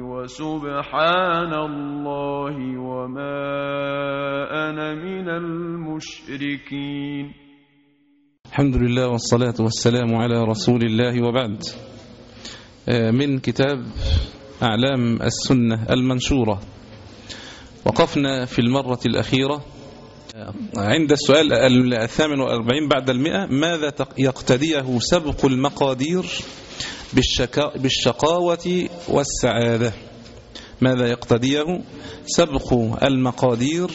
وسبحان الله وما أنا من المشركين. الحمد لله والصلاة والسلام على رسول الله وبعد. من كتاب أعلام السنة المنشورة. وقفنا في المرة الأخيرة. عند السؤال الثامن والأربعين بعد المئة ماذا يقتديه سبق المقادير؟ بالشقاوة والسعادة. ماذا يقتديه سبق المقادير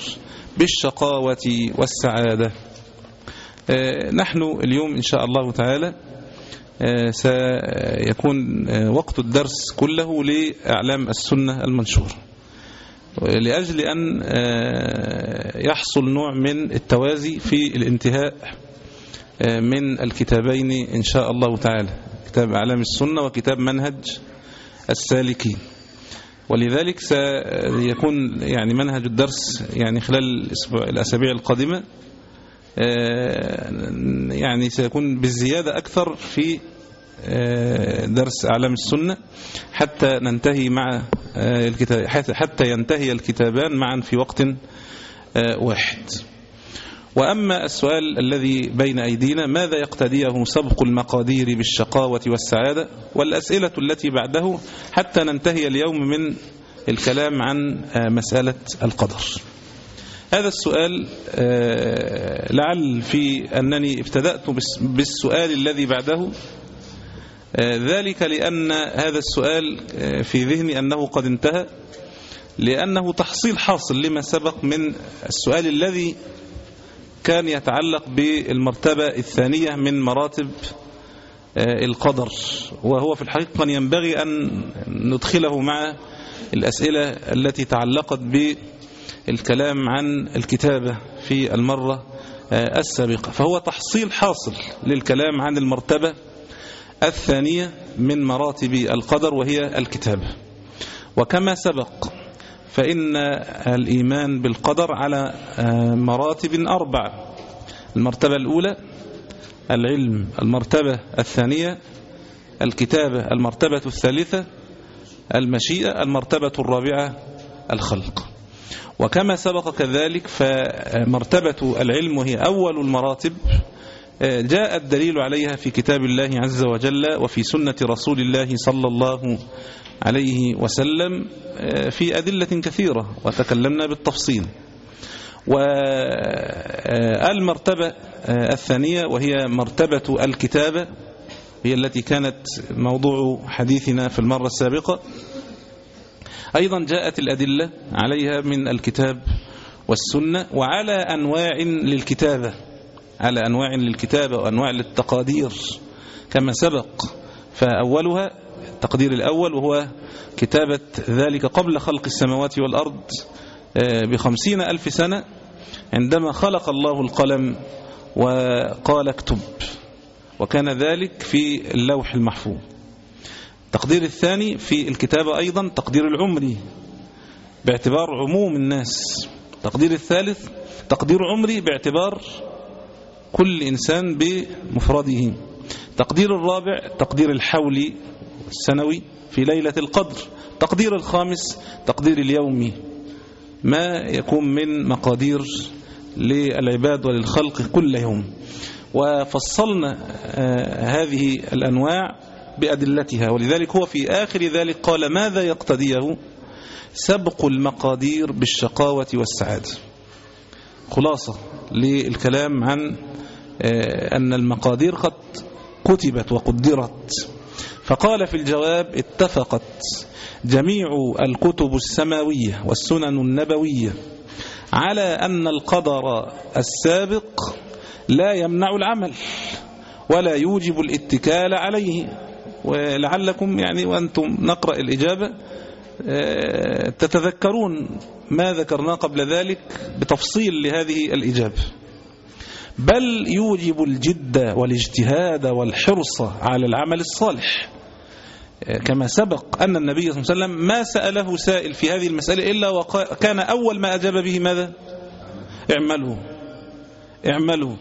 بالشقاوة والسعادة. نحن اليوم إن شاء الله تعالى سيكون وقت الدرس كله لأعلام السنة المنشورة لأجل أن يحصل نوع من التوازي في الانتهاء من الكتابين إن شاء الله تعالى. كتاب أعلام السنة وكتاب منهج السالكين. ولذلك سيكون يعني منهج الدرس يعني خلال الأسابيع القادمة يعني سيكون بالزيادة أكثر في درس أعلام السنة حتى ننتهي مع الكتاب حتى ينتهي الكتابان معا في وقت واحد. وأما السؤال الذي بين أيدينا ماذا يقتديه سبق المقادير بالشقاوة والسعادة؟ والأسئلة التي بعده حتى ننتهي اليوم من الكلام عن مسألة القدر. هذا السؤال لعل في أنني ابتدأت بالسؤال الذي بعده ذلك لأن هذا السؤال في ذهني أنه قد انتهى لأنه تحصيل حاصل لما سبق من السؤال الذي كان يتعلق بالمرتبة الثانية من مراتب القدر. وهو في الحقيقة ينبغي أن ندخله مع الأسئلة التي تعلقت بالكلام عن الكتابة في المرة السابقة. فهو تحصيل حاصل للكلام عن المرتبة الثانية من مراتب القدر وهي الكتابة. وكما سبق فإن الإيمان بالقدر على مراتب أربع. المرتبة الأولى العلم المرتبة الثانية الكتابة المرتبة الثالثة المشيئة المرتبة الرابعة الخلق. وكما سبق كذلك فمرتبة العلم وهي أول المراتب جاء الدليل عليها في كتاب الله عز وجل وفي سنة رسول الله صلى الله عليه وسلم في أدلة كثيرة وتكلمنا بالتفصيل. والمرتبة الثانية وهي مرتبة الكتابة هي التي كانت موضوع حديثنا في المرة السابقة. أيضا جاءت الأدلة عليها من الكتاب والسنة وعلى أنواع للكتابة. على أنواع للكتابة وأنواع للتقادير كما سبق فأولها التقدير الأول وهو كتابة ذلك قبل خلق السماوات والأرض بخمسين ألف سنة عندما خلق الله القلم وقال اكتب وكان ذلك في اللوح المحفوظ. التقدير الثاني في الكتابة أيضا تقدير العمري باعتبار عموم الناس. التقدير الثالث تقدير عمري باعتبار كل إنسان بمفرده. تقدير الرابع تقدير الحولي السنوي في ليلة القدر. تقدير الخامس تقدير اليومي ما يكون من مقادير للعباد وللخلق كل يوم. وفصلنا هذه الأنواع بأدلتها. ولذلك هو في آخر ذلك قال ماذا يقتديه سبق المقادير بالشقاوة والسعادة? خلاصة للكلام عن أن المقادير قد كتبت وقدرت. فقال في الجواب اتفقت جميع الكتب السماوية والسنن النبوية على أن القدر السابق لا يمنع العمل ولا يوجب الاتكال عليه. ولعلكم يعني وأنتم نقرأ الإجابة آه، تتذكرون ما ذكرناه قبل ذلك بتفصيل لهذه الإجابة. بل يوجب الجد والاجتهاد والحرص على العمل الصالح. كما سبق أن النبي صلى الله عليه وسلم ما سأله سائل في هذه المسألة إلا وكان أول ما أجاب به ماذا؟ اعملوا. اعملوا.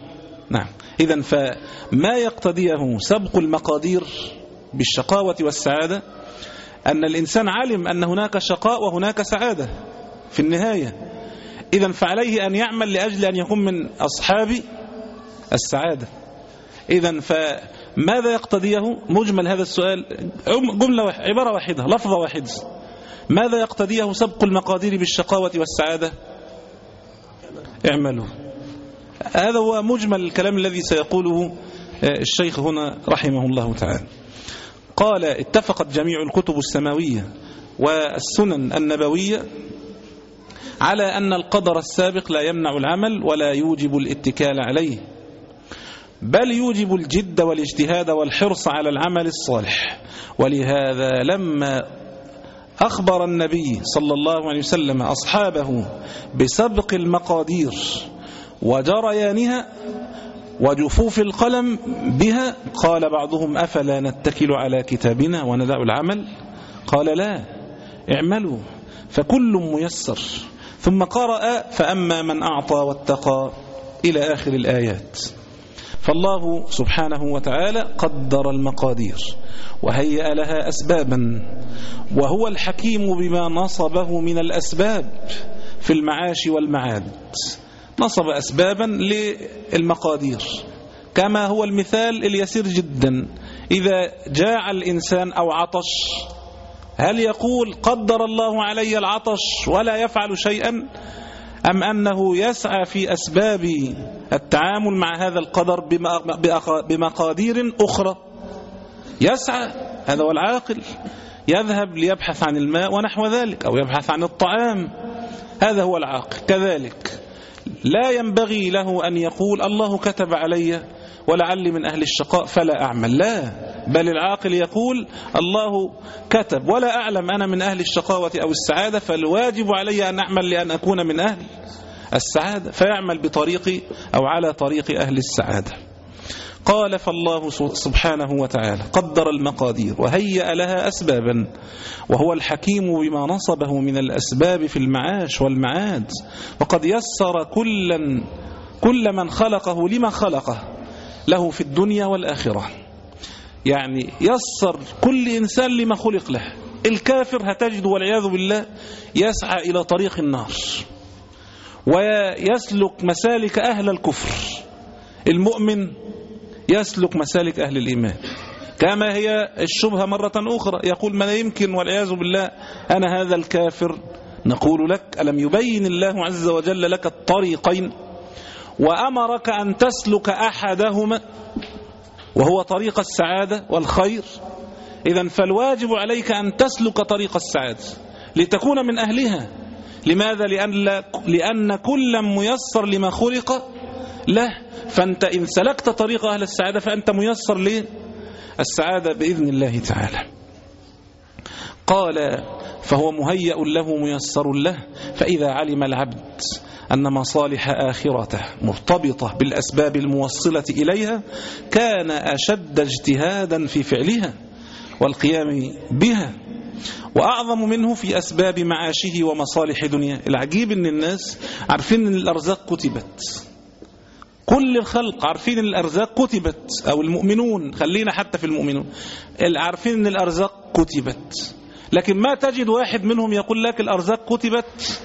نعم. إذا فما يقتضيه سبق المقادير بالشقاوة والسعادة؟ أن الإنسان علم أن هناك شقاء وهناك سعادة في النهاية. إذا فعليه أن يعمل لأجل أن يكون من أصحاب السعادة. إذا فماذا يقتضيه؟ مجمل هذا السؤال. جملة واحدة عبارة واحدة لفظة واحدة. ماذا يقتضيه سبق المقادير بالشقاوة والسعادة؟ اعملوا. هذا هو مجمل الكلام الذي سيقوله الشيخ هنا رحمه الله تعالى. قال اتفقت جميع الكتب السماوية والسنن النبوية على أن القدر السابق لا يمنع العمل ولا يوجب الاتكال عليه. بل يوجب الجد والاجتهاد والحرص على العمل الصالح. ولهذا لما أخبر النبي صلى الله عليه وسلم أصحابه بسبق المقادير وجريانها وجفوف القلم بها قال بعضهم أفلا نتكل على كتابنا وندع العمل؟ قال لا اعملوا فكل ميسر. ثم قرأ فأما من أعطى واتقى إلى آخر الآيات. فالله سبحانه وتعالى قدر المقادير وهيأ لها أسبابا وهو الحكيم بما نصبه من الأسباب في المعاش والمعاد. نصب أسبابا للمقادير كما هو المثال اليسير جدا إذا جاع الإنسان أو عطش هل يقول قدر الله علي العطش ولا يفعل شيئا؟ أم أنه يسعى في أسباب التعامل مع هذا القدر بمقادير أخرى. يسعى هذا هو العاقل يذهب ليبحث عن الماء ونحو ذلك أو يبحث عن الطعام. هذا هو العاقل كذلك. لا ينبغي له أن يقول الله كتب علي ولعلي من أهل الشقاء فلا أعمل. لا بل العاقل يقول الله كتب ولا أعلم أنا من أهل الشقاوة أو السعادة فالواجب علي أن أعمل لأن أكون من أهل السعادة فيعمل بطريق أو على طريق أهل السعادة. قال فالله سبحانه وتعالى قدر المقادير وهيأ لها أسبابا وهو الحكيم بما نصبه من الأسباب في المعاش والمعاد. وقد يسر كلا كل من خلقه لما خلقه له في الدنيا والآخرة. يعني يسر كل إنسان لما خلق له. الكافر هتجد والعياذ بالله يسعى إلى طريق النار. ويسلك مسالك أهل الكفر. المؤمن يسلك مسالك أهل الإيمان. كما هي الشبهة مرة أخرى يقول ما يمكن والعياذ بالله أنا هذا الكافر. نقول لك ألم يبين الله عز وجل لك الطريقين؟ وأمرك أن تسلك أحدهما وهو طريق السعادة والخير. إذا فالواجب عليك أن تسلك طريق السعادة لتكون من أهلها. لماذا؟ لأن, لأن كل ميسر لما خلق له فأنت إن سلكت طريق أهل السعادة فأنت ميسر للسعادة بإذن الله تعالى. قال فهو مهيأ له ميسر له. فإذا علم العبد أن مصالح آخرته مرتبطة بالأسباب الموصلة إليها كان أشد اجتهادا في فعلها والقيام بها. وأعظم منه في أسباب معاشه ومصالح دنيا العجيب أن الناس عارفين أن الأرزاق كتبت. كل الخلق عارفين إن الأرزاق كتبت. أو المؤمنون خلينا حتى في المؤمنون. عارفين إن الأرزاق كتبت. لكن ما تجد واحد منهم يقول لك الأرزاق كتبت؟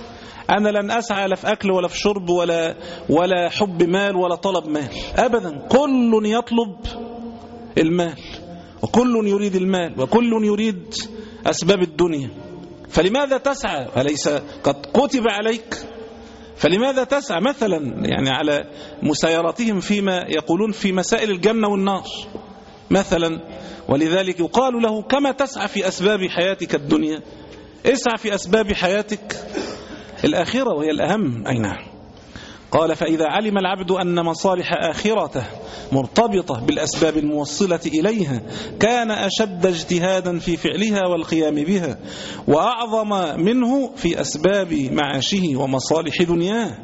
أنا لن أسعى لا في أكل ولا في شرب ولا ولا حب مال ولا طلب مال. ابدا كل يطلب المال. وكل يريد المال. وكل يريد أسباب الدنيا. فلماذا تسعى؟ أليس قد كتب عليك؟ فلماذا تسعى مثلا يعني على مسايرتهم فيما يقولون في مسائل الجنة والنار؟ مثلا ولذلك يقال له كما تسعى في أسباب حياتك الدنيا؟ اسعى في أسباب حياتك الآخرة وهي الأهم. أي نعم. قال فإذا علم العبد أن مصالح آخرته مرتبطة بالأسباب الموصلة إليها كان أشد اجتهادا في فعلها والقيام بها وأعظم منه في أسباب معاشه ومصالح دنياه.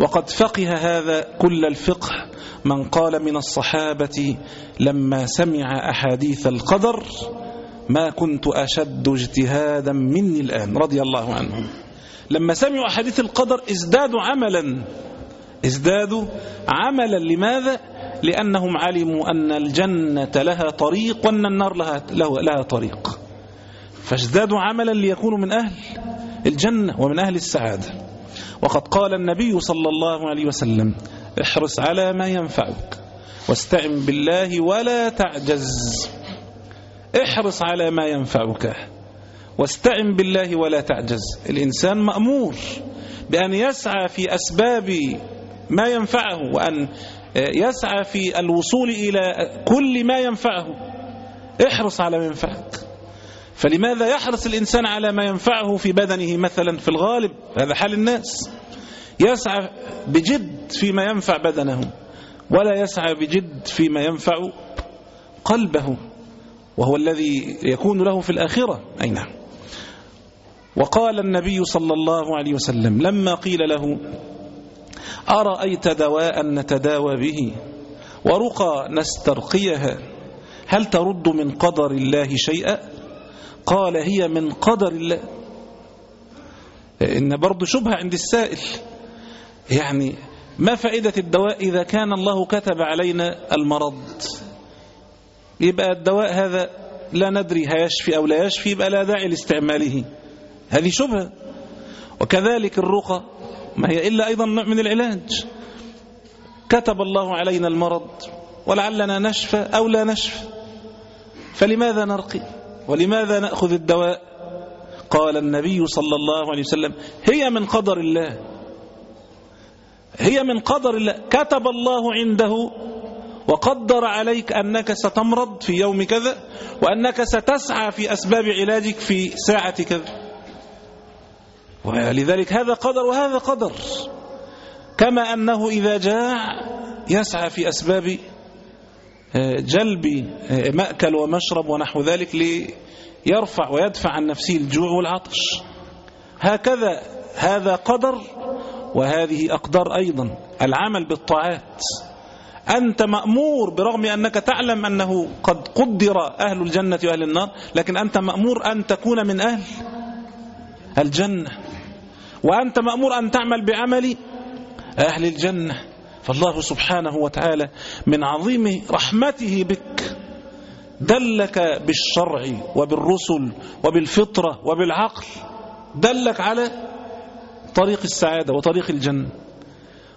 وقد فقه هذا كل الفقه من قال من الصحابة لما سمع أحاديث القدر ما كنت أشد اجتهادا مني الآن رضي الله عنهم. لما سمعوا أحاديث القدر ازدادوا عملا. ازدادوا عملا. لماذا؟ لأنهم علموا أن الجنة لها طريق وأن النار لها, لها طريق. فازدادوا عملا ليكونوا من أهل الجنة ومن أهل السعادة. وقد قال النبي صلى الله عليه وسلم احرص على ما ينفعك واستعن بالله ولا تعجز. احرص على ما ينفعك واستعن بالله ولا تعجز. الإنسان مأمور بأن يسعى في أسباب ما ينفعه وأن يسعى في الوصول إلى كل ما ينفعه. احرص على ما ينفعك. فلماذا يحرص الإنسان على ما ينفعه في بدنه مثلا في الغالب؟ هذا حال الناس. يسعى بجد فيما ينفع بدنه ولا يسعى بجد فيما ينفع قلبه وهو الذي يكون له في الآخرة. أي نعم. وقال النبي صلى الله عليه وسلم لما قيل له أرأيت دواء نتداوى به؟ ورقى نسترقيها. هل ترد من قدر الله شيئا؟ قال هي من قدر الله. إن برضو شبهة عند السائل. يعني ما فائدة الدواء إذا كان الله كتب علينا المرض؟ يبقى الدواء هذا لا ندري هيشفي أو لا يشفي يبقى لا داعي لاستعماله. هذه شبهة. وكذلك الرقى. ما هي إلا أيضا نوع من العلاج. كتب الله علينا المرض ولعلنا نشفى أو لا نشفى. فلماذا نرقي؟ ولماذا نأخذ الدواء؟ قال النبي صلى الله عليه وسلم هي من قدر الله. هي من قدر الله. كتب الله عنده وقدر عليك أنك ستمرض في يوم كذا وأنك ستسعى في أسباب علاجك في ساعة كذا. ولذلك هذا قدر وهذا قدر. كما أنه إذا جاع يسعى في أسباب جلب مأكل ومشرب ونحو ذلك ليرفع ويدفع عن نفسه الجوع والعطش. هكذا هذا قدر وهذه أقدار أيضا. العمل بالطاعات. أنت مأمور برغم أنك تعلم أنه قد قدر أهل الجنة وأهل النار لكن أنت مأمور أن تكون من أهل الجنة. وأنت مأمور أن تعمل بعمل أهل الجنة. فالله سبحانه وتعالى من عظيم رحمته بك دلك بالشرع وبالرسل وبالفطرة وبالعقل دلك على طريق السعادة وطريق الجنة.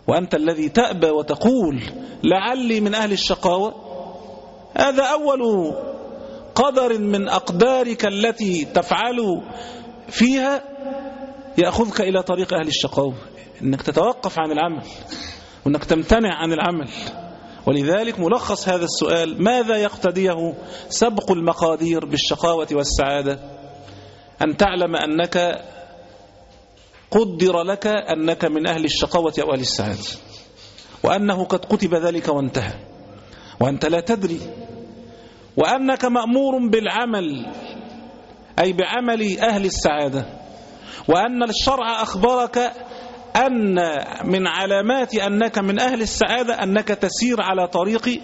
وأنت الذي تأبى وتقول لعلي من أهل الشقاوة هذا أول قدر من أقدارك التي تفعل فيها يأخذك إلى طريق أهل الشقاوة. إنك تتوقف عن العمل. وإنك تمتنع عن العمل. ولذلك ملخص هذا السؤال ماذا يقتديه سبق المقادير بالشقاوة والسعادة؟ أن تعلم أنك قدر لك أنك من أهل الشقاوة أو أهل السعادة. وأنه قد كتب ذلك وانتهى. وأنت لا تدري. وأنك مأمور بالعمل أي بعمل أهل السعادة. وأن الشرع أخبرك أن من علامات أنك من أهل السعادة أنك تسير على طريق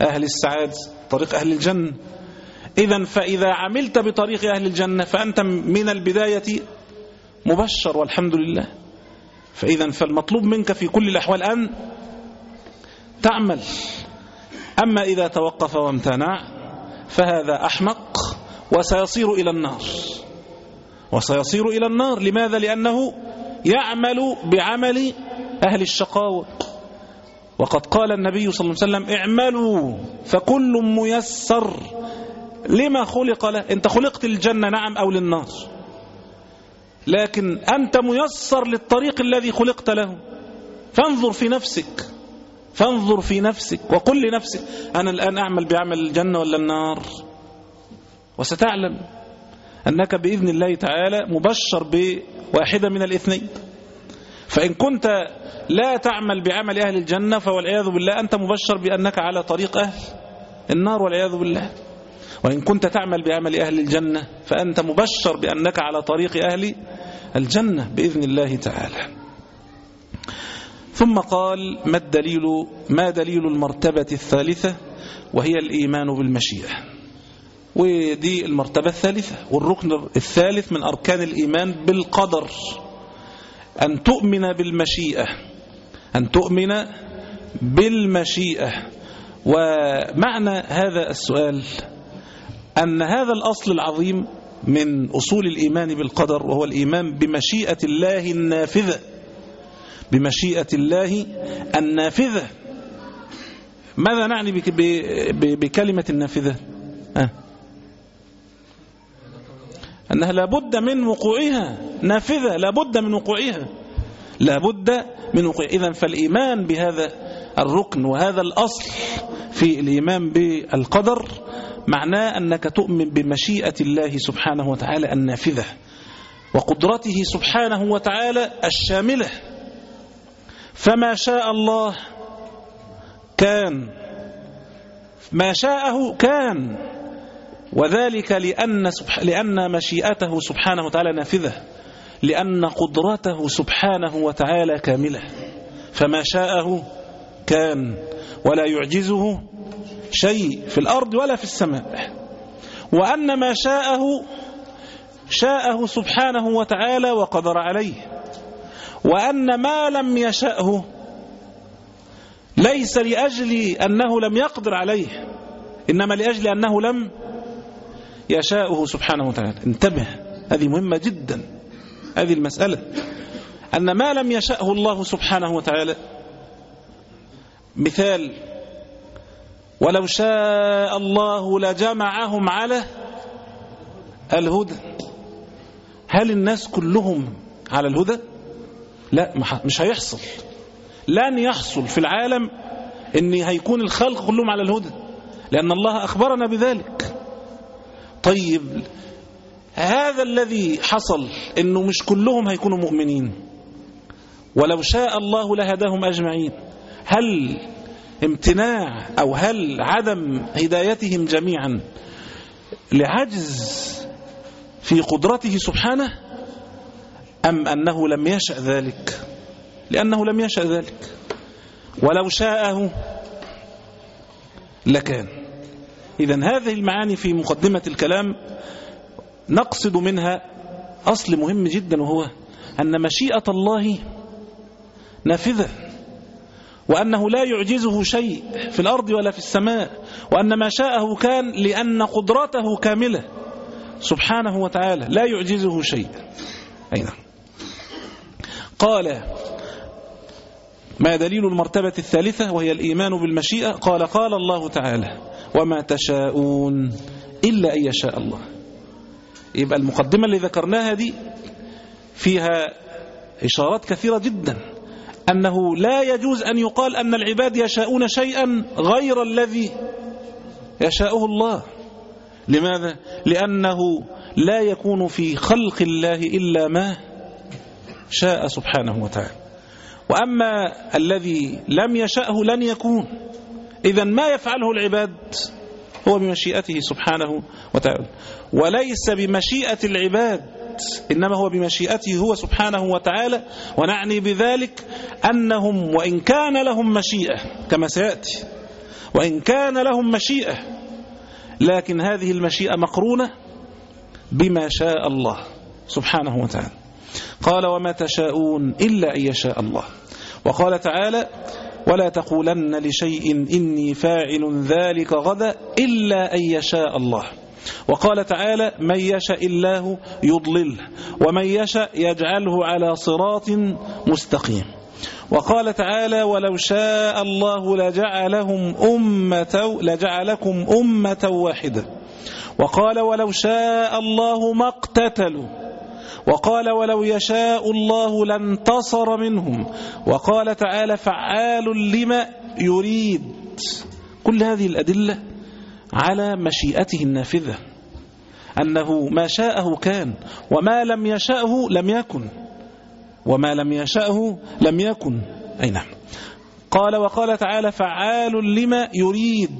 أهل السعادة طريق أهل الجنة. إذا فإذا عملت بطريق أهل الجنة فأنت من البداية مبشر والحمد لله. فإذا فالمطلوب منك في كل الأحوال أن تعمل. أما إذا توقف وامتنع فهذا أحمق وسيصير إلى النار. وسيصير إلى النار. لماذا؟ لأنه يعمل بعمل أهل الشقاوة. وقد قال النبي صلى الله عليه وسلم اعملوا فكل ميسر. لما خلق له؟ انت خلقت الجنة نعم أو للنار. لكن أنت ميسر للطريق الذي خلقت له. فانظر في نفسك. فانظر في نفسك وقل لنفسك أنا الآن أعمل بعمل الجنة ولا النار؟ وستعلم. أنك بإذن الله تعالى مبشر بواحدة من الاثنين. فإن كنت لا تعمل بعمل أهل الجنة فوالعياذ بالله أنت مبشر بأنك على طريق أهل النار والعياذ بالله. وإن كنت تعمل بعمل أهل الجنة فأنت مبشر بأنك على طريق أهل الجنة بإذن الله تعالى. ثم قال ما الدليل ما دليل المرتبة الثالثة؟ وهي الإيمان بالمشيئة. ودي المرتبة الثالثة والركن الثالث من أركان الإيمان بالقدر. أن تؤمن بالمشيئة أن تؤمن بالمشيئة. ومعنى هذا السؤال أن هذا الأصل العظيم من أصول الإيمان بالقدر وهو الإيمان بمشيئة الله النافذة. بمشيئة الله النافذة. ماذا نعني بكلمة النافذة؟ أه؟ أنها لابد من وقوعها نافذة لابد من وقوعها. لابد من وقوعها. إذن فالإيمان بهذا الركن وهذا الأصل في الإيمان بالقدر معناه أنك تؤمن بمشيئة الله سبحانه وتعالى النافذة وقدرته سبحانه وتعالى الشاملة. فما شاء الله كان ما شاءه كان. وذلك لأن, لأن مشيئته سبحانه وتعالى نافذة لأن قدرته سبحانه وتعالى كاملة. فما شاءه كان ولا يعجزه شيء في الأرض ولا في السماء. وأن ما شاءه شاءه سبحانه وتعالى وقدر عليه. وأن ما لم يشأه ليس لأجل أنه لم يقدر عليه إنما لأجل أنه لم يشاءه سبحانه وتعالى. انتبه هذه مهمة جدا هذه المسألة. أن ما لم يشأه الله سبحانه وتعالى مثال ولو شاء الله لجمعهم على الهدى. هل الناس كلهم على الهدى؟ لا مش هيحصل. لن يحصل في العالم إن هيكون الخلق كلهم على الهدى لأن الله أخبرنا بذلك. طيب هذا الذي حصل إنه مش كلهم هيكونوا مؤمنين. ولو شاء الله لهداهم أجمعين. هل امتناع أو هل عدم هدايتهم جميعا لعجز في قدرته سبحانه أم أنه لم يشأ ذلك؟ لأنه لم يشأ ذلك. ولو شاءه لكان. إذا هذه المعاني في مقدمة الكلام نقصد منها أصل مهم جدا وهو أن مشيئة الله نافذة وأنه لا يعجزه شيء في الأرض ولا في السماء وأن ما شاءه كان لأن قدرته كاملة. سبحانه وتعالى لا يعجزه شيء. أين قال ما دليل المرتبة الثالثة وهي الإيمان بالمشيئة؟ قال قال الله تعالى وما تشاءون إلا أن يشاء الله. يبقى المقدمة اللي ذكرناها دي فيها إشارات كثيرة جدا أنه لا يجوز أن يقال أن العباد يشاءون شيئا غير الذي يشاءه الله. لماذا؟ لأنه لا يكون في خلق الله إلا ما شاء سبحانه وتعالى. وأما الذي لم يشأه لن يكون. إذا ما يفعله العباد هو بمشيئته سبحانه وتعالى. وليس بمشيئة العباد إنما هو بمشيئته هو سبحانه وتعالى. ونعني بذلك أنهم وإن كان لهم مشيئة كما سيأتي وإن كان لهم مشيئة لكن هذه المشيئة مقرونة بما شاء الله سبحانه وتعالى. قال وما تشاءون إلا أن يشاء الله. وقال تعالى ولا تقولن لشيء إني فاعل ذلك غدا إلا أن يشاء الله. وقال تعالى من يشاء الله يضلله ومن يشاء يجعله على صراط مستقيم. وقال تعالى ولو شاء الله لجعلهم أمة لجعلكم أمة واحدة. وقال ولو شاء الله ما اقتتلوا. وقال ولو يشاء الله لانتصر منهم. وقال تعالى فعال لما يريد. كل هذه الأدلة على مشيئته النافذة. أنه ما شاءه كان وما لم يشاءه لم يكن وما لم يشأه لم يكن. أي نعم. قال وقال تعالى فعال لما يريد.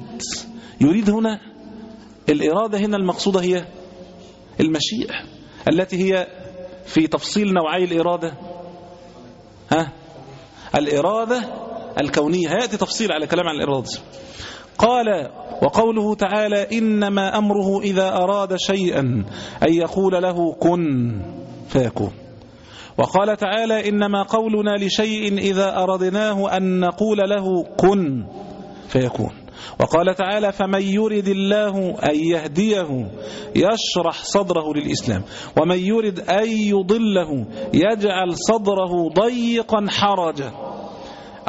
يريد هنا الإرادة هنا المقصودة هي المشيئة التي هي في تفصيل نوعي الإرادة؟ ها؟ الإرادة الكونية. هيأتي تفصيل على كلام عن الإرادة. قال وقوله تعالى إنما أمره إذا أراد شيئا أن يقول له كن فيكون. وقال تعالى إنما قولنا لشيء إذا أردناه أن نقول له كن فيكون. وقال تعالى فمن يرد الله أن يهديه يشرح صدره للإسلام. ومن يرد أن يضله يجعل صدره ضيقا حرجا.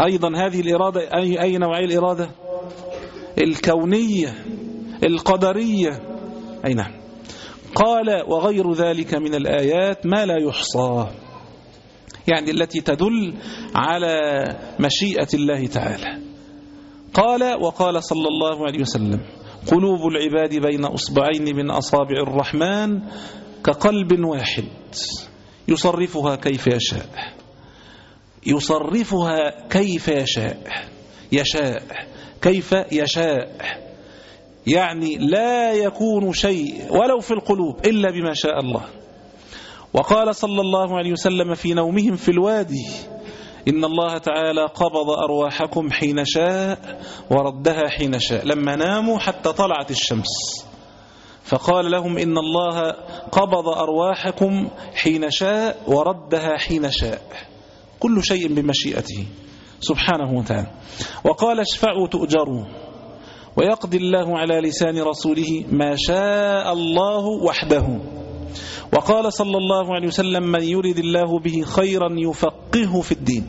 أيضا هذه الإرادة أي, أي الإرادة؟ الكونية القدرية. أي نعم. قال وغير ذلك من الآيات ما لا يحصى. يعني التي تدل على مشيئة الله تعالى. قال وقال صلى الله عليه وسلم قلوب العباد بين أصبعين من أصابع الرحمن كقلب واحد يصرفها كيف يشاء يصرفها كيف يشاء يشاء كيف يشاء يعني لا يكون شيء ولو في القلوب إلا بما شاء الله. وقال صلى الله عليه وسلم في نومهم في الوادي إن الله تعالى قبض أرواحكم حين شاء وردها حين شاء لما ناموا حتى طلعت الشمس. فقال لهم إن الله قبض أرواحكم حين شاء وردها حين شاء. كل شيء بمشيئته. سبحانه وتعالى. وقال اشفعوا تؤجروا. ويقضي الله على لسان رسوله ما شاء الله وحده. وقال صلى الله عليه وسلم من يرد الله به خيرا يفقهه في الدين.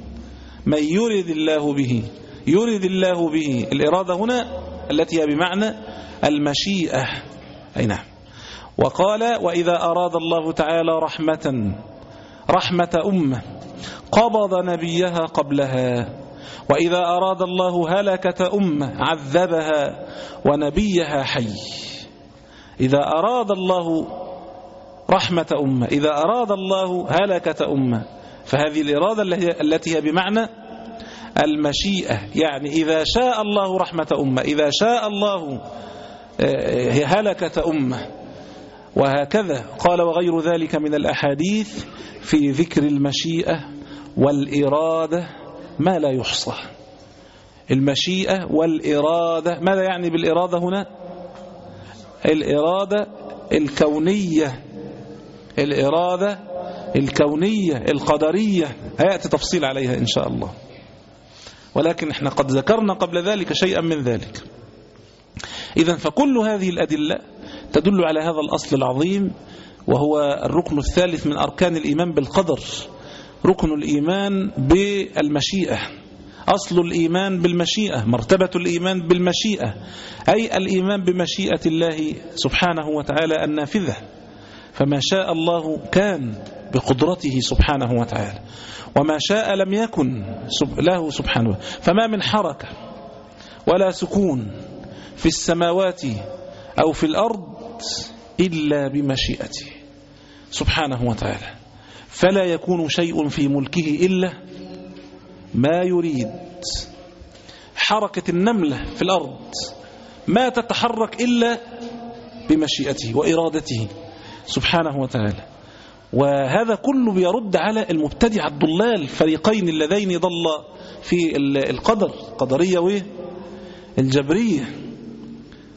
من يرد الله به يرد الله به. الإرادة هنا التي هي بمعنى المشيئة. أي نعم. وقال وإذا أراد الله تعالى رحمة رحمة أمة قبض نبيها قبلها. وإذا أراد الله هلكة أمة عذبها ونبيها حي. إذا أراد الله رحمة أمة. إذا أراد الله هلكة أمة فهذه الإرادة التي هي بمعنى المشيئة. يعني إذا شاء الله رحمة أمة إذا شاء الله هلكة أمة. وهكذا. قال وغير ذلك من الأحاديث في ذكر المشيئة والإرادة ما لا يحصى. المشيئة والإرادة ماذا يعني بالإرادة هنا؟ الإرادة الكونية. الإرادة الكونية القدرية هيأتي تفصيل عليها إن شاء الله. ولكن إحنا قد ذكرنا قبل ذلك شيئا من ذلك. إذا فكل هذه الأدلة تدل على هذا الأصل العظيم وهو الركن الثالث من أركان الإيمان بالقدر. ركن الإيمان بالمشيئة. أصل الإيمان بالمشيئة مرتبة الإيمان بالمشيئة. أي الإيمان بمشيئة الله سبحانه وتعالى النافذة. فما شاء الله كان بقدرته سبحانه وتعالى. وما شاء لم يكن له سبحانه فما من حركة ولا سكون في السماوات أو في الأرض إلا بمشيئته سبحانه وتعالى. فلا يكون شيء في ملكه إلا ما يريد. حركة النملة في الأرض ما تتحرك إلا بمشيئته وإرادته. سبحانه وتعالى. وهذا كله بيرد على المبتدع الضلال الفريقين اللذين ضل في القدر قدرية والجبرية.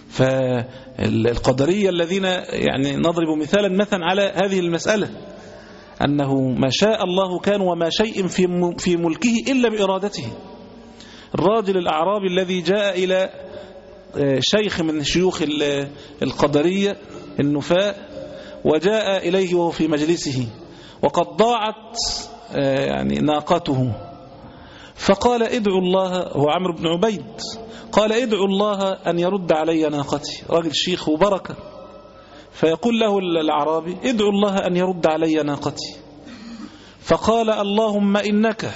فالقدرية الذين يعني نضرب مثالا مثلا على هذه المسألة أنه ما شاء الله كان وما شيء في في ملكه إلا بإرادته. الراجل الأعرابي الذي جاء إلى شيخ من شيوخ القدرية النفاء وجاء إليه وهو في مجلسه وقد ضاعت يعني ناقته. فقال ادعو الله هو عمرو بن عبيد قال ادعو الله أن يرد علي ناقتي. راجل شيخ وبركة. فيقول له الأعرابي ادعو الله أن يرد علي ناقتي. فقال اللهم إنك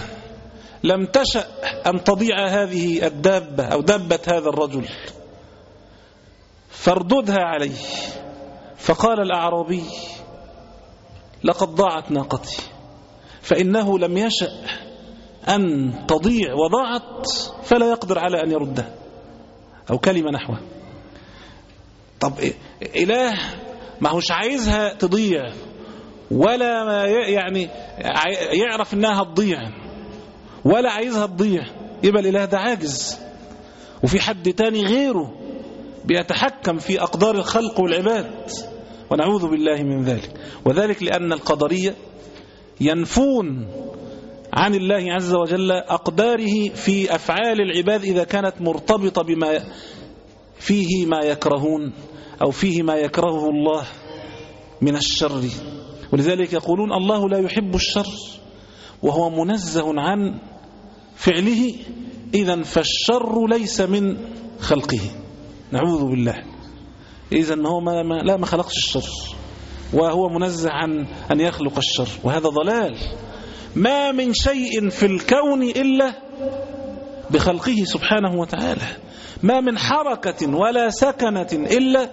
لم تشأ أن تضيع هذه الدابة أو دابة هذا الرجل فارددها عليه. فقال الأعرابي لقد ضاعت ناقتي فإنه لم يشأ أن تضيع وضاعت فلا يقدر على أن يردها أو كلمة نحوها طب إله ما هوش عايزها تضيع ولا ما يعني يعرف إنها هتضيع ولا عايزها تضيع يبقى الإله ده عاجز. وفي حد تاني غيره بيتحكم في أقدار الخلق والعباد. ونعوذ بالله من ذلك. وذلك لأن القدرية ينفون عن الله عز وجل أقداره في أفعال العباد إذا كانت مرتبطة بما فيه ما يكرهون أو فيه ما يكرهه الله من الشر. ولذلك يقولون الله لا يحب الشر وهو منزه عن فعله. إذا فالشر ليس من خلقه. نعوذ بالله. إذا هو ما ما لا ما خلقش الشر. وهو منزه عن أن يخلق الشر. وهذا ضلال. ما من شيء في الكون إلا بخلقه سبحانه وتعالى. ما من حركة ولا سكنة إلا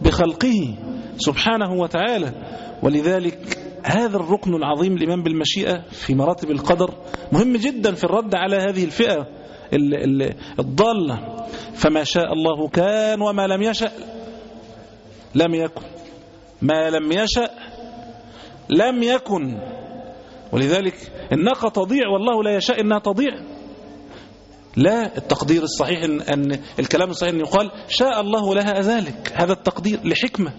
بخلقه سبحانه وتعالى. ولذلك هذا الركن العظيم الإيمان بالمشيئة في مراتب القدر مهم جدا في الرد على هذه الفئة. الضالة فما شاء الله كان وما لم يشأ. لم يكن. ما لم يشأ لم يكن. ولذلك الناقة تضيع والله لا يشاء إنها تضيع. لا التقدير الصحيح أن, أن الكلام الصحيح أن يقال شاء الله لها ذلك هذا التقدير لحكمة.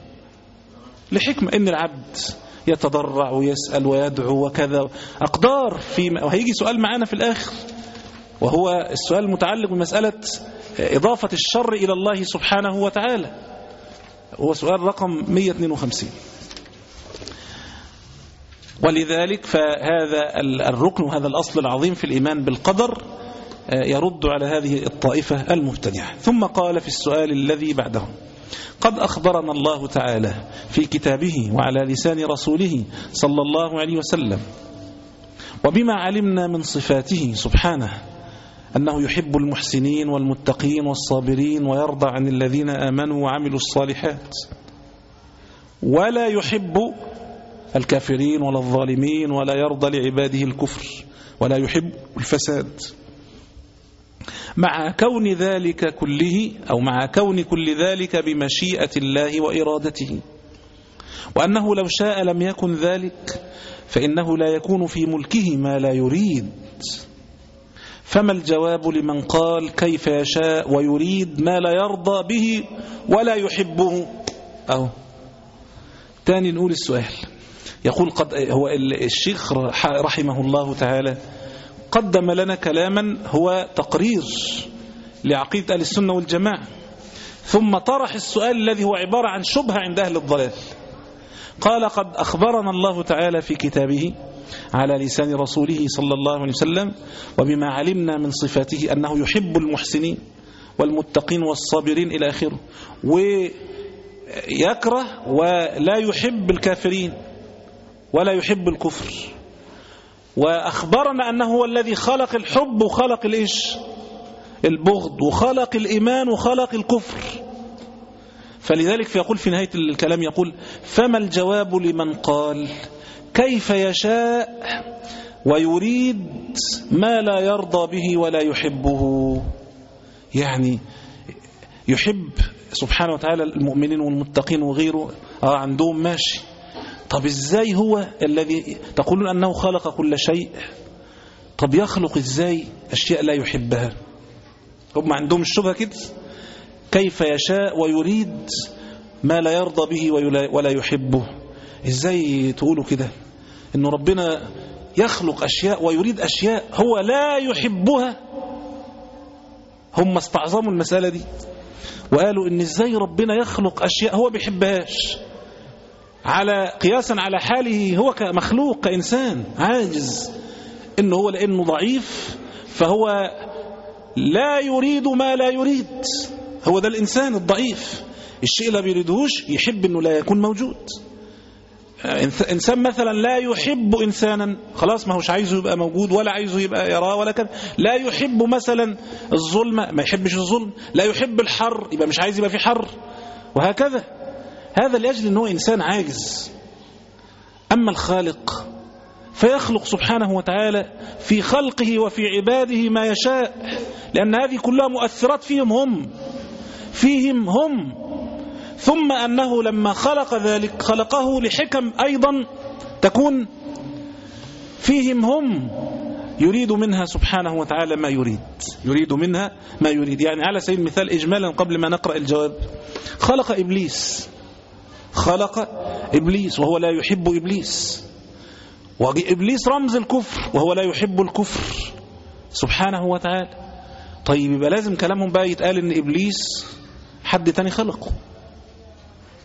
لحكمة. أن العبد يتضرع ويسأل ويدعو وكذا. أقدار في وهيجي سؤال معانا في الآخر. وهو السؤال المتعلق بمسألة إضافة الشر إلى الله سبحانه وتعالى. هو سؤال رقم 152 ولذلك فهذا الركن وهذا الأصل العظيم في الإيمان بالقدر يرد على هذه الطائفة المبتدعة. ثم قال في السؤال الذي بعده قد أخبرنا الله تعالى في كتابه وعلى لسان رسوله صلى الله عليه وسلم وبما علمنا من صفاته سبحانه أنه يحب المحسنين والمتقين والصابرين ويرضى عن الذين آمنوا وعملوا الصالحات. ولا يحب الكافرين ولا الظالمين ولا يرضى لعباده الكفر ولا يحب الفساد. مع كون ذلك كله أو مع كون كل ذلك بمشيئة الله وإرادته. وأنه لو شاء لم يكن ذلك فإنه لا يكون في ملكه ما لا يريد. فما الجواب لمن قال كيف يشاء ويريد ما لا يرضى به ولا يحبه؟ أو تاني نقول السؤال. يقول قد هو الشيخ رحمه الله تعالى قدم لنا كلاما هو تقرير لعقيدة أهل السنة والجماعة ثم طرح السؤال الذي هو عبارة عن شبهة عند أهل الضلال. قال قد أخبرنا الله تعالى في كتابه على لسان رسوله صلى الله عليه وسلم وبما علمنا من صفاته أنه يحب المحسنين والمتقين والصابرين إلى آخره ويكره ولا يحب الكافرين ولا يحب الكفر. وأخبرنا أنه هو الذي خلق الحب وخلق الإيش؟ البغض وخلق الإيمان وخلق الكفر. فلذلك فيقول في نهاية الكلام يقول فما الجواب لمن قال؟ كيف يشاء ويريد ما لا يرضى به ولا يحبه. يعني يحب سبحانه وتعالى المؤمنين والمتقين وغيره. آه عندهم ماشي. طب إزاي هو الذي تقولون أنه خلق كل شيء؟ طب يخلق إزاي أشياء لا يحبها؟ هم عندهم الشبهة كده. كيف يشاء ويريد ما لا يرضى به ولا يحبه؟ إزاي تقولوا كده؟ ان ربنا يخلق أشياء ويريد أشياء هو لا يحبها. هم استعظموا المسألة دي. وقالوا إن إزاي ربنا يخلق أشياء هو بيحبهاش. على قياسا على حاله هو كمخلوق كإنسان عاجز. إنه هو لأنه ضعيف فهو لا يريد ما لا يريد. هو ده الإنسان الضعيف. الشيء لا بيريدهوش يحب أنه لا يكون موجود. إنسان مثلا لا يحب إنسانا خلاص ما هوش عايزه يبقى موجود ولا عايزه يبقى يراه ولا كذا. لا يحب مثلا الظلم ما يحبش الظلم. لا يحب الحر يبقى مش عايز يبقى في حر. وهكذا. هذا لأجل أنه إنسان عاجز. أما الخالق فيخلق سبحانه وتعالى في خلقه وفي عباده ما يشاء لأن هذه كلها مؤثرات فيهم هم. فيهم هم. ثم أنه لما خلق ذلك خلقه لحكم أيضا تكون فيهم هم يريد منها سبحانه وتعالى ما يريد يريد منها ما يريد. يعني على سبيل المثال إجمالا قبل ما نقرأ الجواب خلق إبليس خلق إبليس وهو لا يحب إبليس. وإبليس رمز الكفر وهو لا يحب الكفر سبحانه وتعالى. طيب يبقى لازم كلامهم بقى يتقال إن إبليس حد تاني خلقه.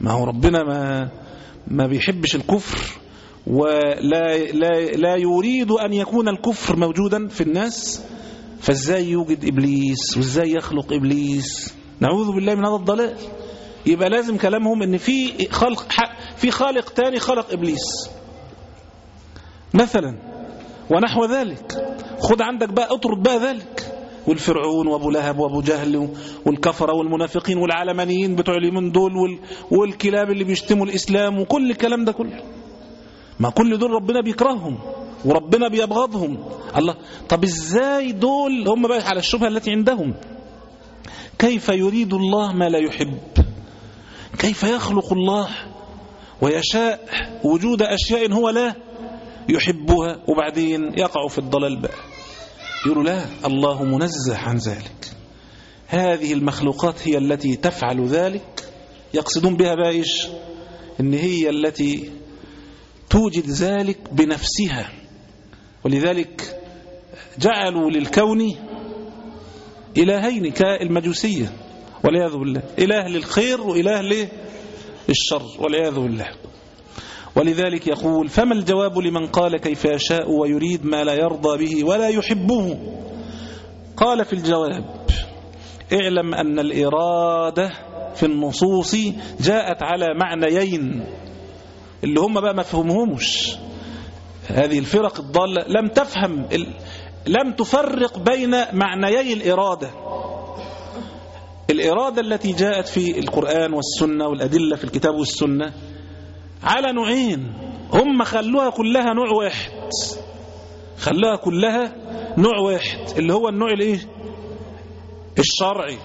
ما هو ربنا ما ما بيحبش الكفر ولا لا لا يريد أن يكون الكفر موجودا في الناس فازاي يوجد إبليس؟ وازاي يخلق إبليس؟ نعوذ بالله من هذا الضلال. يبقى لازم كلامهم إن في خلق في خالق تاني خلق إبليس. مثلا ونحو ذلك. خد عندك بقى اطرد بقى ذلك. والفرعون وابو لهب وابو جهل والكفره والمنافقين والعلمانيين بتوع اليمين دول والكلاب اللي بيشتموا الإسلام وكل الكلام ده كله. ما كل دول ربنا بيكرههم وربنا بيبغضهم. الله طب إزاي دول هم بقى على الشبهة التي عندهم؟ كيف يريد الله ما لا يحب؟ كيف يخلق الله ويشاء وجود أشياء هو لا يحبها وبعدين يقع في الضلال بقى؟ يقولوا لا الله منزه عن ذلك. هذه المخلوقات هي التي تفعل ذلك. يقصدون بها بايش إن هي التي توجد ذلك بنفسها. ولذلك جعلوا للكون إلهين كالمجوسية والعياذ بالله. إله للخير وإله للشر والعياذ بالله. ولذلك يقول فما الجواب لمن قال كيف يشاء ويريد ما لا يرضى به ولا يحبه؟ قال في الجواب اعلم أن الإرادة في النصوص جاءت على معنيين اللي هم بقى ما هذه الفرق الضالة لم تفهم لم تفرق بين معنيي الإرادة. الإرادة التي جاءت في القرآن والسنة والأدلة في الكتاب والسنة على نوعين. هم خلوها كلها نوع واحد. خلوها كلها نوع واحد. اللي هو النوع الايه؟ الشرعي.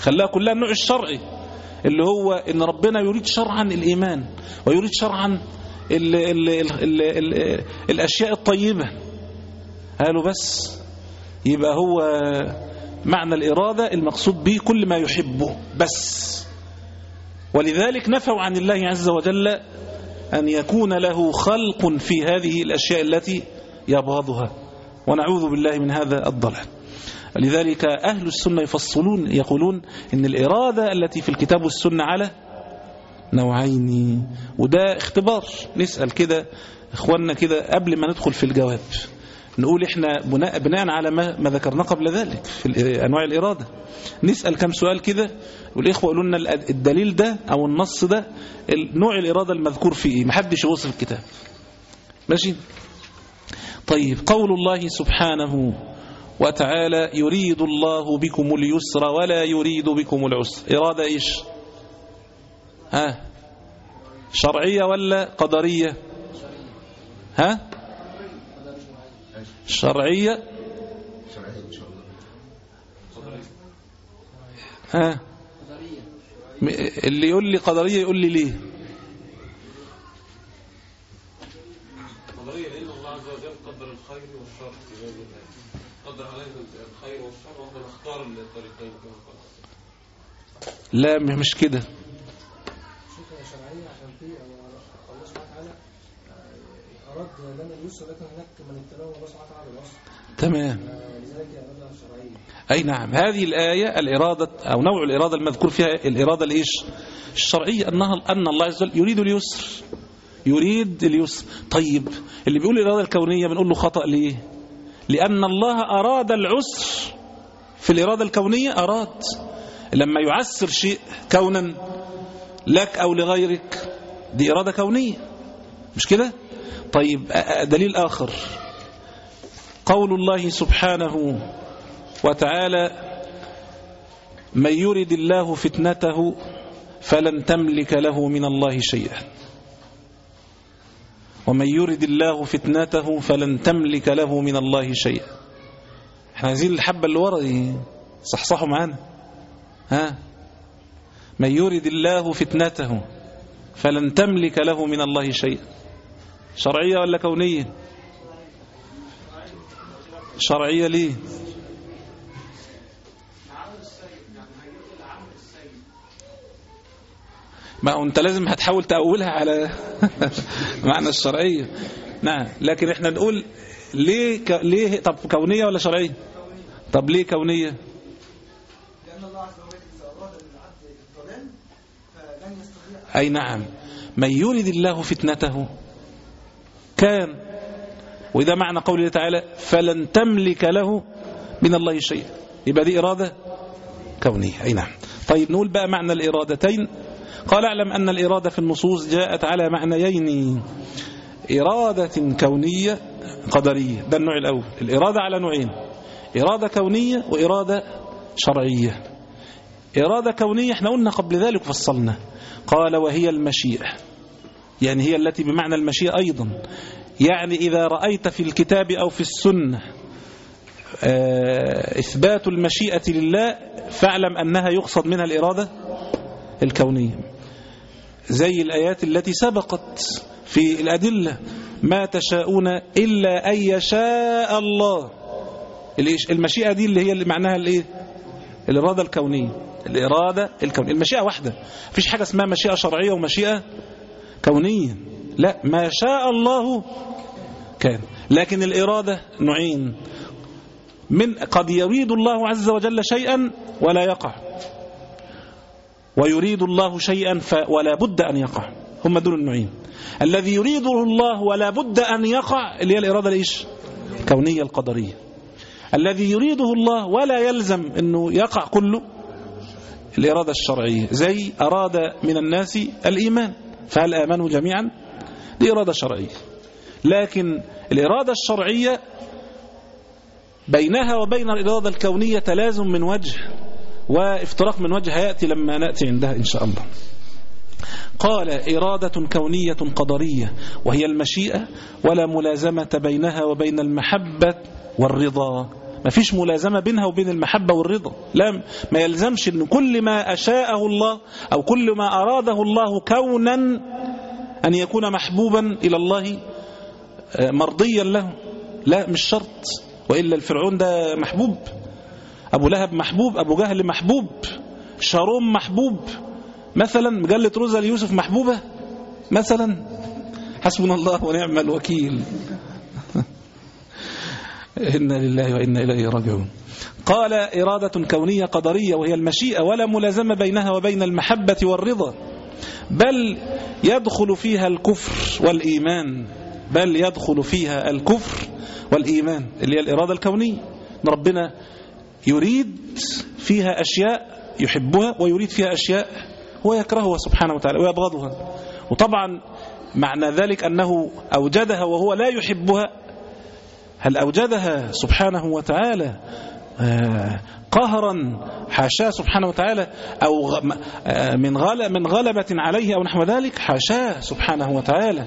خلاها كلها النوع الشرعي. اللي هو إن ربنا يريد شرعا الإيمان ويريد شرعا ال ال ال ال ال الأشياء الطيبة. قالوا بس يبقى هو معنى الإرادة المقصود به كل ما يحبه. بس. ولذلك نفوا عن الله عز وجل أن يكون له خلق في هذه الأشياء التي يبغضها. ونعوذ بالله من هذا الضلال لذلك أهل السنة يفصلون يقولون إن الإرادة التي في الكتاب والسنة على نوعين. وده اختبار. نسأل كده إخواننا كده قبل ما ندخل في الجواب. نقول إحنا بناء, بناء على ما, ما ذكرنا قبل ذلك في أنواع الإرادة. نسأل كم سؤال كده والإخوة يقولوا لنا الدليل ده أو النص ده نوع الإرادة المذكور فيه إيه؟ محدش يوصف الكتاب. ماشي؟ طيب قول الله سبحانه وتعالى يريد الله بكم اليسر ولا يريد بكم العسر. إرادة إيش؟ ها؟ شرعية ولا قدرية؟ ها؟ شرعية؟ ها؟ اللي يقول لي قدرية يقول لي ليه؟ قدرية لأن الله عز وجل قدر الخير والشر في قدر الخير والشر نختار الطريقين لا مش كده شركة شرعية عشان في الله سبحانه وتعالى أراد لنا اليسر لكن هناك من ابتلاه الله سبحانه وتعالى بالعسر تمام. لذلك أي نعم. هذه الآية الإرادة أو نوع الإرادة المذكور فيها الإرادة الإيش الشرعية أنها أن الله عز وجل يريد اليسر. يريد اليسر. طيب اللي بيقول الإرادة الكونية بنقول له خطأ ليه؟ لأن الله أراد العسر. في الإرادة الكونية أراد. لما يعسر شيء كونا لك أو لغيرك دي إرادة كونية. مش كده؟ طيب دليل آخر. قول الله سبحانه وتعالى من يرد الله فتنته فلن تملك له من الله شيئا. ومن يرد الله فتنته فلن تملك له من الله شيئا. إحنا عايزين الحبة اللي ورا دي صحصحوا معانا. ها؟ من يرد الله فتنته فلن تملك له من الله شيئا. شرعية ولا كونية؟ شرعية ليه ما هو أنت لازم هتحاول تأولها على معنى الشرعية. نعم لكن إحنا نقول ليه ك... ليه طب كونية ولا شرعية؟ طب ليه كونية؟ أي نعم. من يرد الله فتنته كان. وإذا معنى قوله تعالى فلن تملك له من الله شيء يبقى دي إرادة كونية. أي نعم. طيب نقول بقى معنى الإرادتين. قال أعلم أن الإرادة في النصوص جاءت على معنيين. إرادة كونية قدرية. ده النوع الأول. الإرادة على نوعين. إرادة كونية وإرادة شرعية. إرادة كونية إحنا قلنا قبل ذلك فصلنا. قال وهي المشيئة. يعني هي التي بمعنى المشيئة أيضا. يعني إذا رأيت في الكتاب أو في السنة آه، إثبات المشيئة لله فاعلم أنها يقصد منها الإرادة الكونية. زي الآيات التي سبقت في الأدلة ما تشاءون إلا أن يشاء الله. المشيئة دي اللي هي اللي معناها الإيه؟ الإرادة الكونية. الإرادة الكونية. المشيئة واحدة. مفيش حاجة اسمها مشيئة شرعية ومشيئة كونية لا ما شاء الله كان. لكن الإرادة نوعين من قد يريد الله عز وجل شيئا ولا يقع. ويريد الله شيئا ولا بد أن يقع. هم دول النوعين الذي يريده الله ولا بد أن يقع اللي هي الإرادة الإيش الكونية القدرية. الذي يريده الله ولا يلزم أنه يقع كله. الإرادة الشرعية. زي أراد من الناس الإيمان. فهل آمنوا جميعا؟ دي إرادة شرعية. لكن الإرادة الشرعية بينها وبين الإرادة الكونية تلازم من وجه وافتراق من وجه يأتي لما نأتي عندها إن شاء الله. قال إرادة كونية قدرية وهي المشيئة ولا ملازمة بينها وبين المحبة والرضا. ما فيش ملازمة بينها وبين المحبة والرضا. لا ما يلزمش أن كل ما أشاءه الله أو كل ما أراده الله كونا أن يكون محبوبا إلى الله آه، مرضيا له. لا مش شرط. وإلا الفرعون ده محبوب. أبو لهب محبوب أبو جهل محبوب شاروم محبوب. مثلا مجلة روزا ليوسف محبوبة؟ مثلا. حسبنا الله ونعم الوكيل. إنا لله وإنا إليه راجعون. قال إرادة كونية قدرية وهي المشيئة ولا ملازمة بينها وبين المحبة والرضا. بل يدخل فيها الكفر والإيمان. بل يدخل فيها الكفر والإيمان. اللي هي الإرادة الكونية. ربنا يريد فيها أشياء يحبها ويريد فيها أشياء هو يكرهها سبحانه وتعالى ويبغضها. وطبعا معنى ذلك أنه أوجدها وهو لا يحبها هل أوجدها سبحانه وتعالى آه، قهرا حاشاه سبحانه وتعالى أو آه، من من غلبة عليه أو نحو ذلك؟ حاشاه سبحانه وتعالى.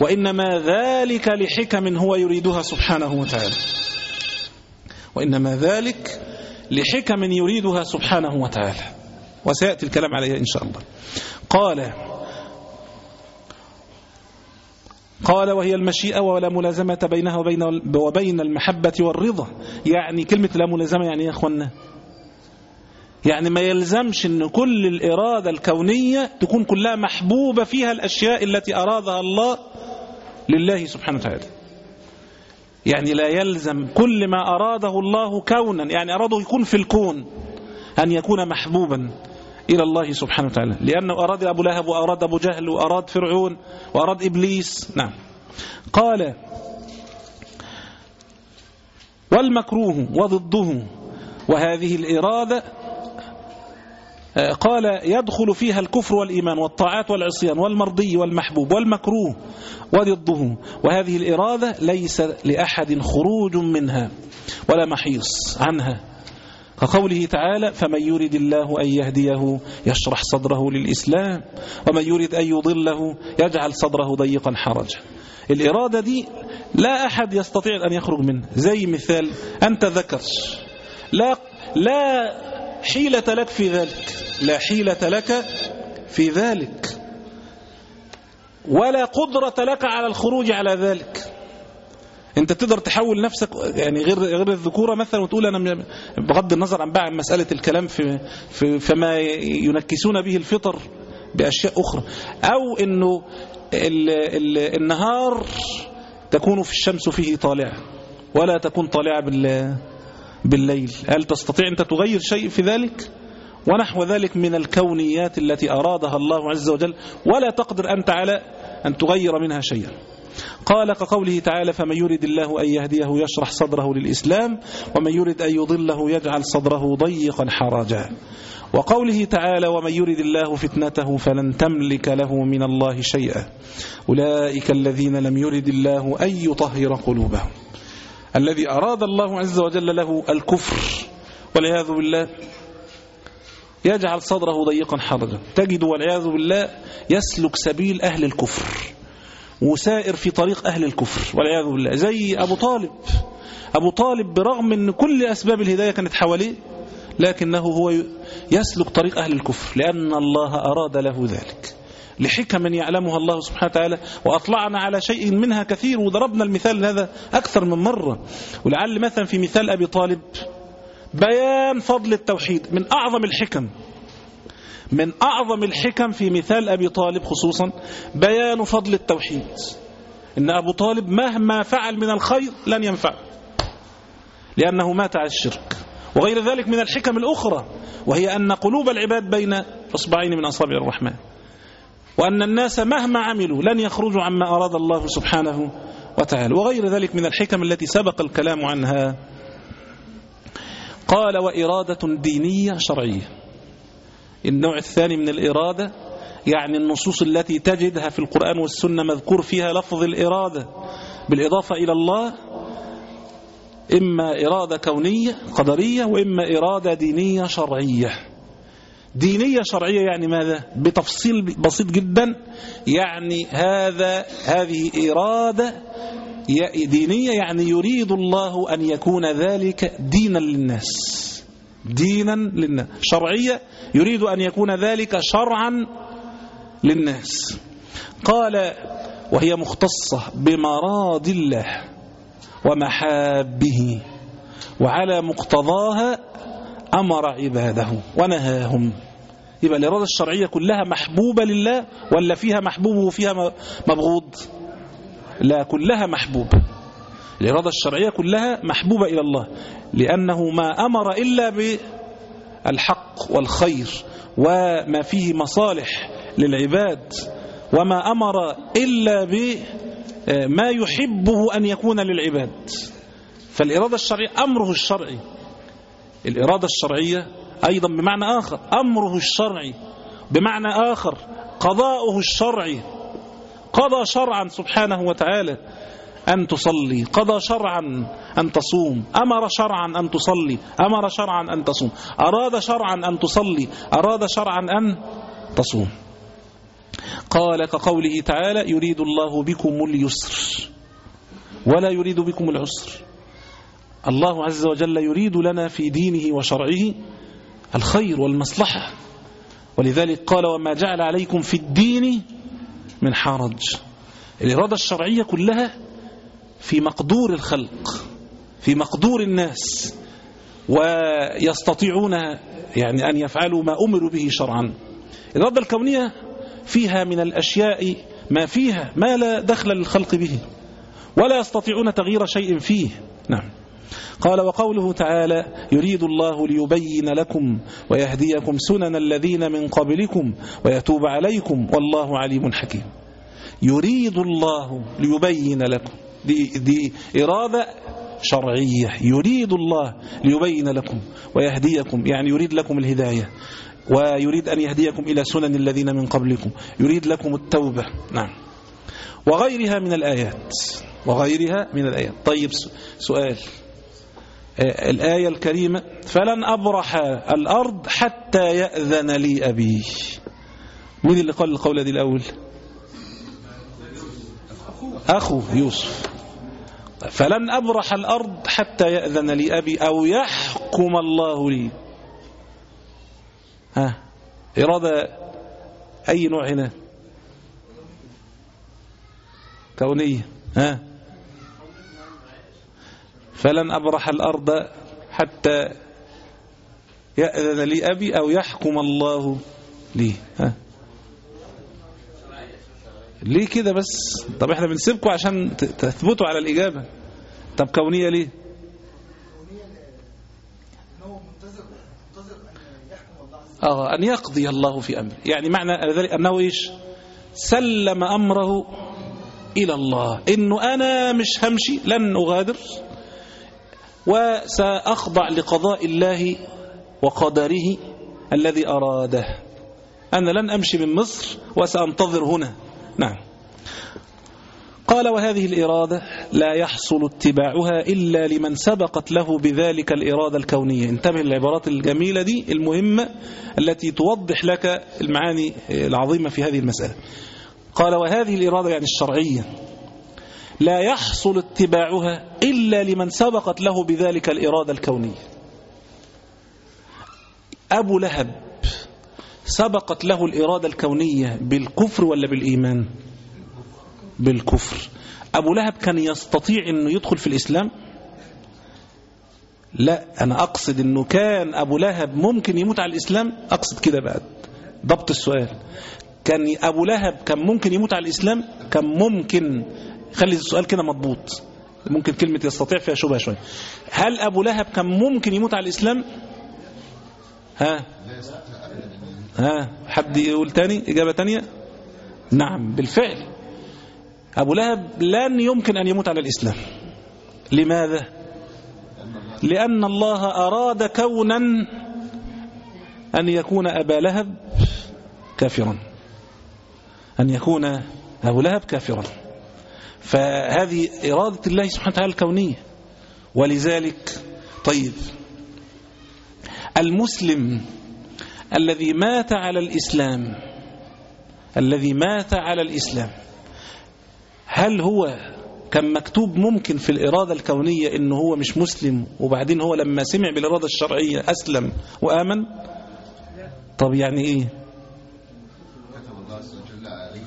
وإنما ذلك لحكم هو يريدها سبحانه وتعالى. وإنما ذلك لحكم يريدها سبحانه وتعالى. وسيأتي الكلام عليها إن شاء الله. قال قال وهي المشيئة ولا ملازمة بينها وبين وبين المحبة والرضا. يعني كلمة لا ملازمة يعني يا أخوانا يعني ما يلزمش أن كل الإرادة الكونية تكون كلها محبوبة فيها الأشياء التي أرادها الله لله سبحانه وتعالى. يعني لا يلزم كل ما أراده الله كونا. يعني أراده يكون في الكون أن يكون محبوبا. إلى الله سبحانه وتعالى. لأنه أراد أبو لهب وأراد أبو جهل وأراد فرعون وأراد إبليس. نعم. قال والمكروه وضده وهذه الإرادة. آه، قال يدخل فيها الكفر والإيمان والطاعات والعصيان والمرضي والمحبوب والمكروه وضده وهذه الإرادة ليس لأحد خروج منها ولا محيص عنها. كقوله تعالى فمن يريد الله أن يهديه يشرح صدره للإسلام ومن يريد أن يضله يجعل صدره ضيقا حرجا. الإرادة دي لا أحد يستطيع أن يخرج منها. زي مثال أنت ذكر. لا لا حيلة لك في ذلك. لا حيلة لك في ذلك. ولا قدرة لك على الخروج على ذلك. انت تقدر تحول نفسك يعني غير غير الذكورة مثلا وتقول أنا بغض النظر عن بقى مسألة الكلام في, في فما ينكسون به الفطر بأشياء أخرى. أو إنه ال ال النهار تكون في الشمس فيه طالعة ولا تكون طالعة بال بالليل. هل تستطيع أنت تغير شيء في ذلك؟ ونحو ذلك من الكونيات التي أرادها الله عز وجل ولا تقدر أنت على أن تغير منها شيئا. قال كقوله تعالى فمن يرد الله أن يهديه يشرح صدره للإسلام ومن يرد أن يضله يجعل صدره ضيقا حرجا وقوله تعالى ومن يرد الله فتنته فلن تملك له من الله شيئا. أولئك الذين لم يرد الله أن يطهر قلوبهم. الذي أراد الله عز وجل له الكفر والعياذ بالله يجعل صدره ضيقا حرجا تجد والعياذ بالله يسلك سبيل أهل الكفر. وسائر في طريق أهل الكفر والعياذ بالله. زي أبو طالب. أبو طالب برغم أن كل أسباب الهداية كانت حواليه لكنه هو يسلك طريق أهل الكفر لأن الله أراد له ذلك. لحكم يعلمها الله سبحانه وتعالى وأطلعنا على شيء منها كثير وضربنا المثال هذا أكثر من مرة. ولعل مثلا في مثال أبي طالب بيان فضل التوحيد من أعظم الحكم. من أعظم الحكم في مثال أبي طالب خصوصا بيان فضل التوحيد. إن أبو طالب مهما فعل من الخير لن ينفع لأنه مات على الشرك وغير ذلك من الحكم الأخرى وهي أن قلوب العباد بين إصبعين من أصابع الرحمن وأن الناس مهما عملوا لن يخرجوا عما أراد الله سبحانه وتعالى وغير ذلك من الحكم التي سبق الكلام عنها. قال وإرادة دينية شرعية. النوع الثاني من الإرادة يعني النصوص التي تجدها في القرآن والسنة مذكور فيها لفظ الإرادة بالإضافة إلى الله إما إرادة كونية قدرية وإما إرادة دينية شرعية. دينية شرعية يعني ماذا؟ بتفصيل بسيط جدا يعني هذا هذه إرادة دينية يعني يريد الله أن يكون ذلك دينا للناس. دينا للناس شرعية يريد أن يكون ذلك شرعا للناس. قال وهي مختصة بمراد الله ومحابه وعلى مقتضاها أمر عباده ونهاهم. يبقى الإرادة الشرعية كلها محبوبة لله ولا فيها محبوب وفيها مبغوض؟ لا كلها محبوبة. الإرادة الشرعية كلها محبوبة إلى الله لأنه ما أمر إلا بالحق والخير وما فيه مصالح للعباد وما أمر إلا بما يحبه أن يكون للعباد. فالإرادة الشرعية أمره الشرعي. الإرادة الشرعية أيضا بمعنى آخر أمره الشرعي. بمعنى آخر قضاؤه الشرعي. قضى شرعا سبحانه وتعالى. أن تصلي؟ قضى شرعا أن تصوم؟ أمر شرعا أن تصلي؟ أمر شرعا أن تصوم؟ أراد شرعا أن تصلي؟ أراد شرعا أن تصوم؟ قال كقوله تعالى يريد الله بكم اليسر. ولا يريد بكم العسر. الله عز وجل يريد لنا في دينه وشرعه الخير والمصلحة. ولذلك قال وما جعل عليكم في الدين من حرج. الإرادة الشرعية كلها في مقدور الخلق في مقدور الناس ويستطيعون يعني أن يفعلوا ما أمروا به شرعا. الإرادة الكونية فيها من الأشياء ما فيها ما لا دخل للخلق به ولا يستطيعون تغيير شيء فيه. نعم. قال وقوله تعالى يريد الله ليبين لكم ويهديكم سنن الذين من قبلكم ويتوب عليكم والله عليم حكيم. يريد الله ليبين لكم. دي, دي إرادة شرعية يريد الله ليبين لكم ويهديكم يعني يريد لكم الهداية ويريد أن يهديكم إلى سنن الذين من قبلكم يريد لكم التوبة. نعم. وغيرها من الآيات وغيرها من الآيات. طيب سؤال. الآية الكريمة فلن أبرح الأرض حتى يأذن لي أبي. مين اللي قال القولة دي الأول؟ أخو يوسف. فلن أبرح الأرض حتى يأذن لي أبي أو يحكم الله لي. ها؟ إرادة أي نوع هنا؟ كونية ها؟ فلن أبرح الأرض حتى يأذن لي أبي أو يحكم الله لي. ها؟ ليه كده بس؟ طب إحنا بنسيبكم عشان تثبتوا على الإجابة. طب كونية ليه؟ آه أن يقضي الله في أمره. يعني معنى ذلك أنه إيش؟ سلم أمره إلى الله. إنه أنا مش همشي لن أغادر وسأخضع لقضاء الله وقدره الذي أراده. أنا لن أمشي من مصر وسأنتظر هنا. نعم. قال وهذه الإرادة لا يحصل اتباعها إلا لمن سبقت له بذلك الإرادة الكونية. انتبه للعبارات الجميلة دي المهمة التي توضح لك المعاني العظيمة في هذه المسألة. قال وهذه الإرادة يعني الشرعية لا يحصل اتباعها إلا لمن سبقت له بذلك الإرادة الكونية. أبو لهب سبقت له الإرادة الكونية بالكفر ولا بالإيمان؟ بالكفر. أبو لهب كان يستطيع أنه يدخل في الإسلام؟ لا أنا أقصد أنه كان أبو لهب ممكن يموت على الإسلام؟ أقصد كده بقى ضبط السؤال. كان أبو لهب كان ممكن يموت على الإسلام؟ كان ممكن. خلي السؤال كده مضبوط. ممكن كلمة يستطيع فيها شبهة شوية. هل أبو لهب كان ممكن يموت على الإسلام؟ ها؟ ها؟ حد يقول تاني؟ إجابة تانية؟ نعم بالفعل. أبو لهب لن يمكن أن يموت على الإسلام. لماذا؟ لأن الله أراد كونا أن يكون أبا لهب كافرا. أن يكون أبو لهب كافرا. فهذه إرادة الله سبحانه وتعالى الكونية. ولذلك طيب المسلم الذي مات على الإسلام. الذي مات على الإسلام. هل هو كان مكتوب ممكن في الإرادة الكونية إنه هو مش مسلم وبعدين هو لما سمع بالإرادة الشرعية أسلم وآمن؟ طب يعني إيه؟ كتب الله عز وجل عليه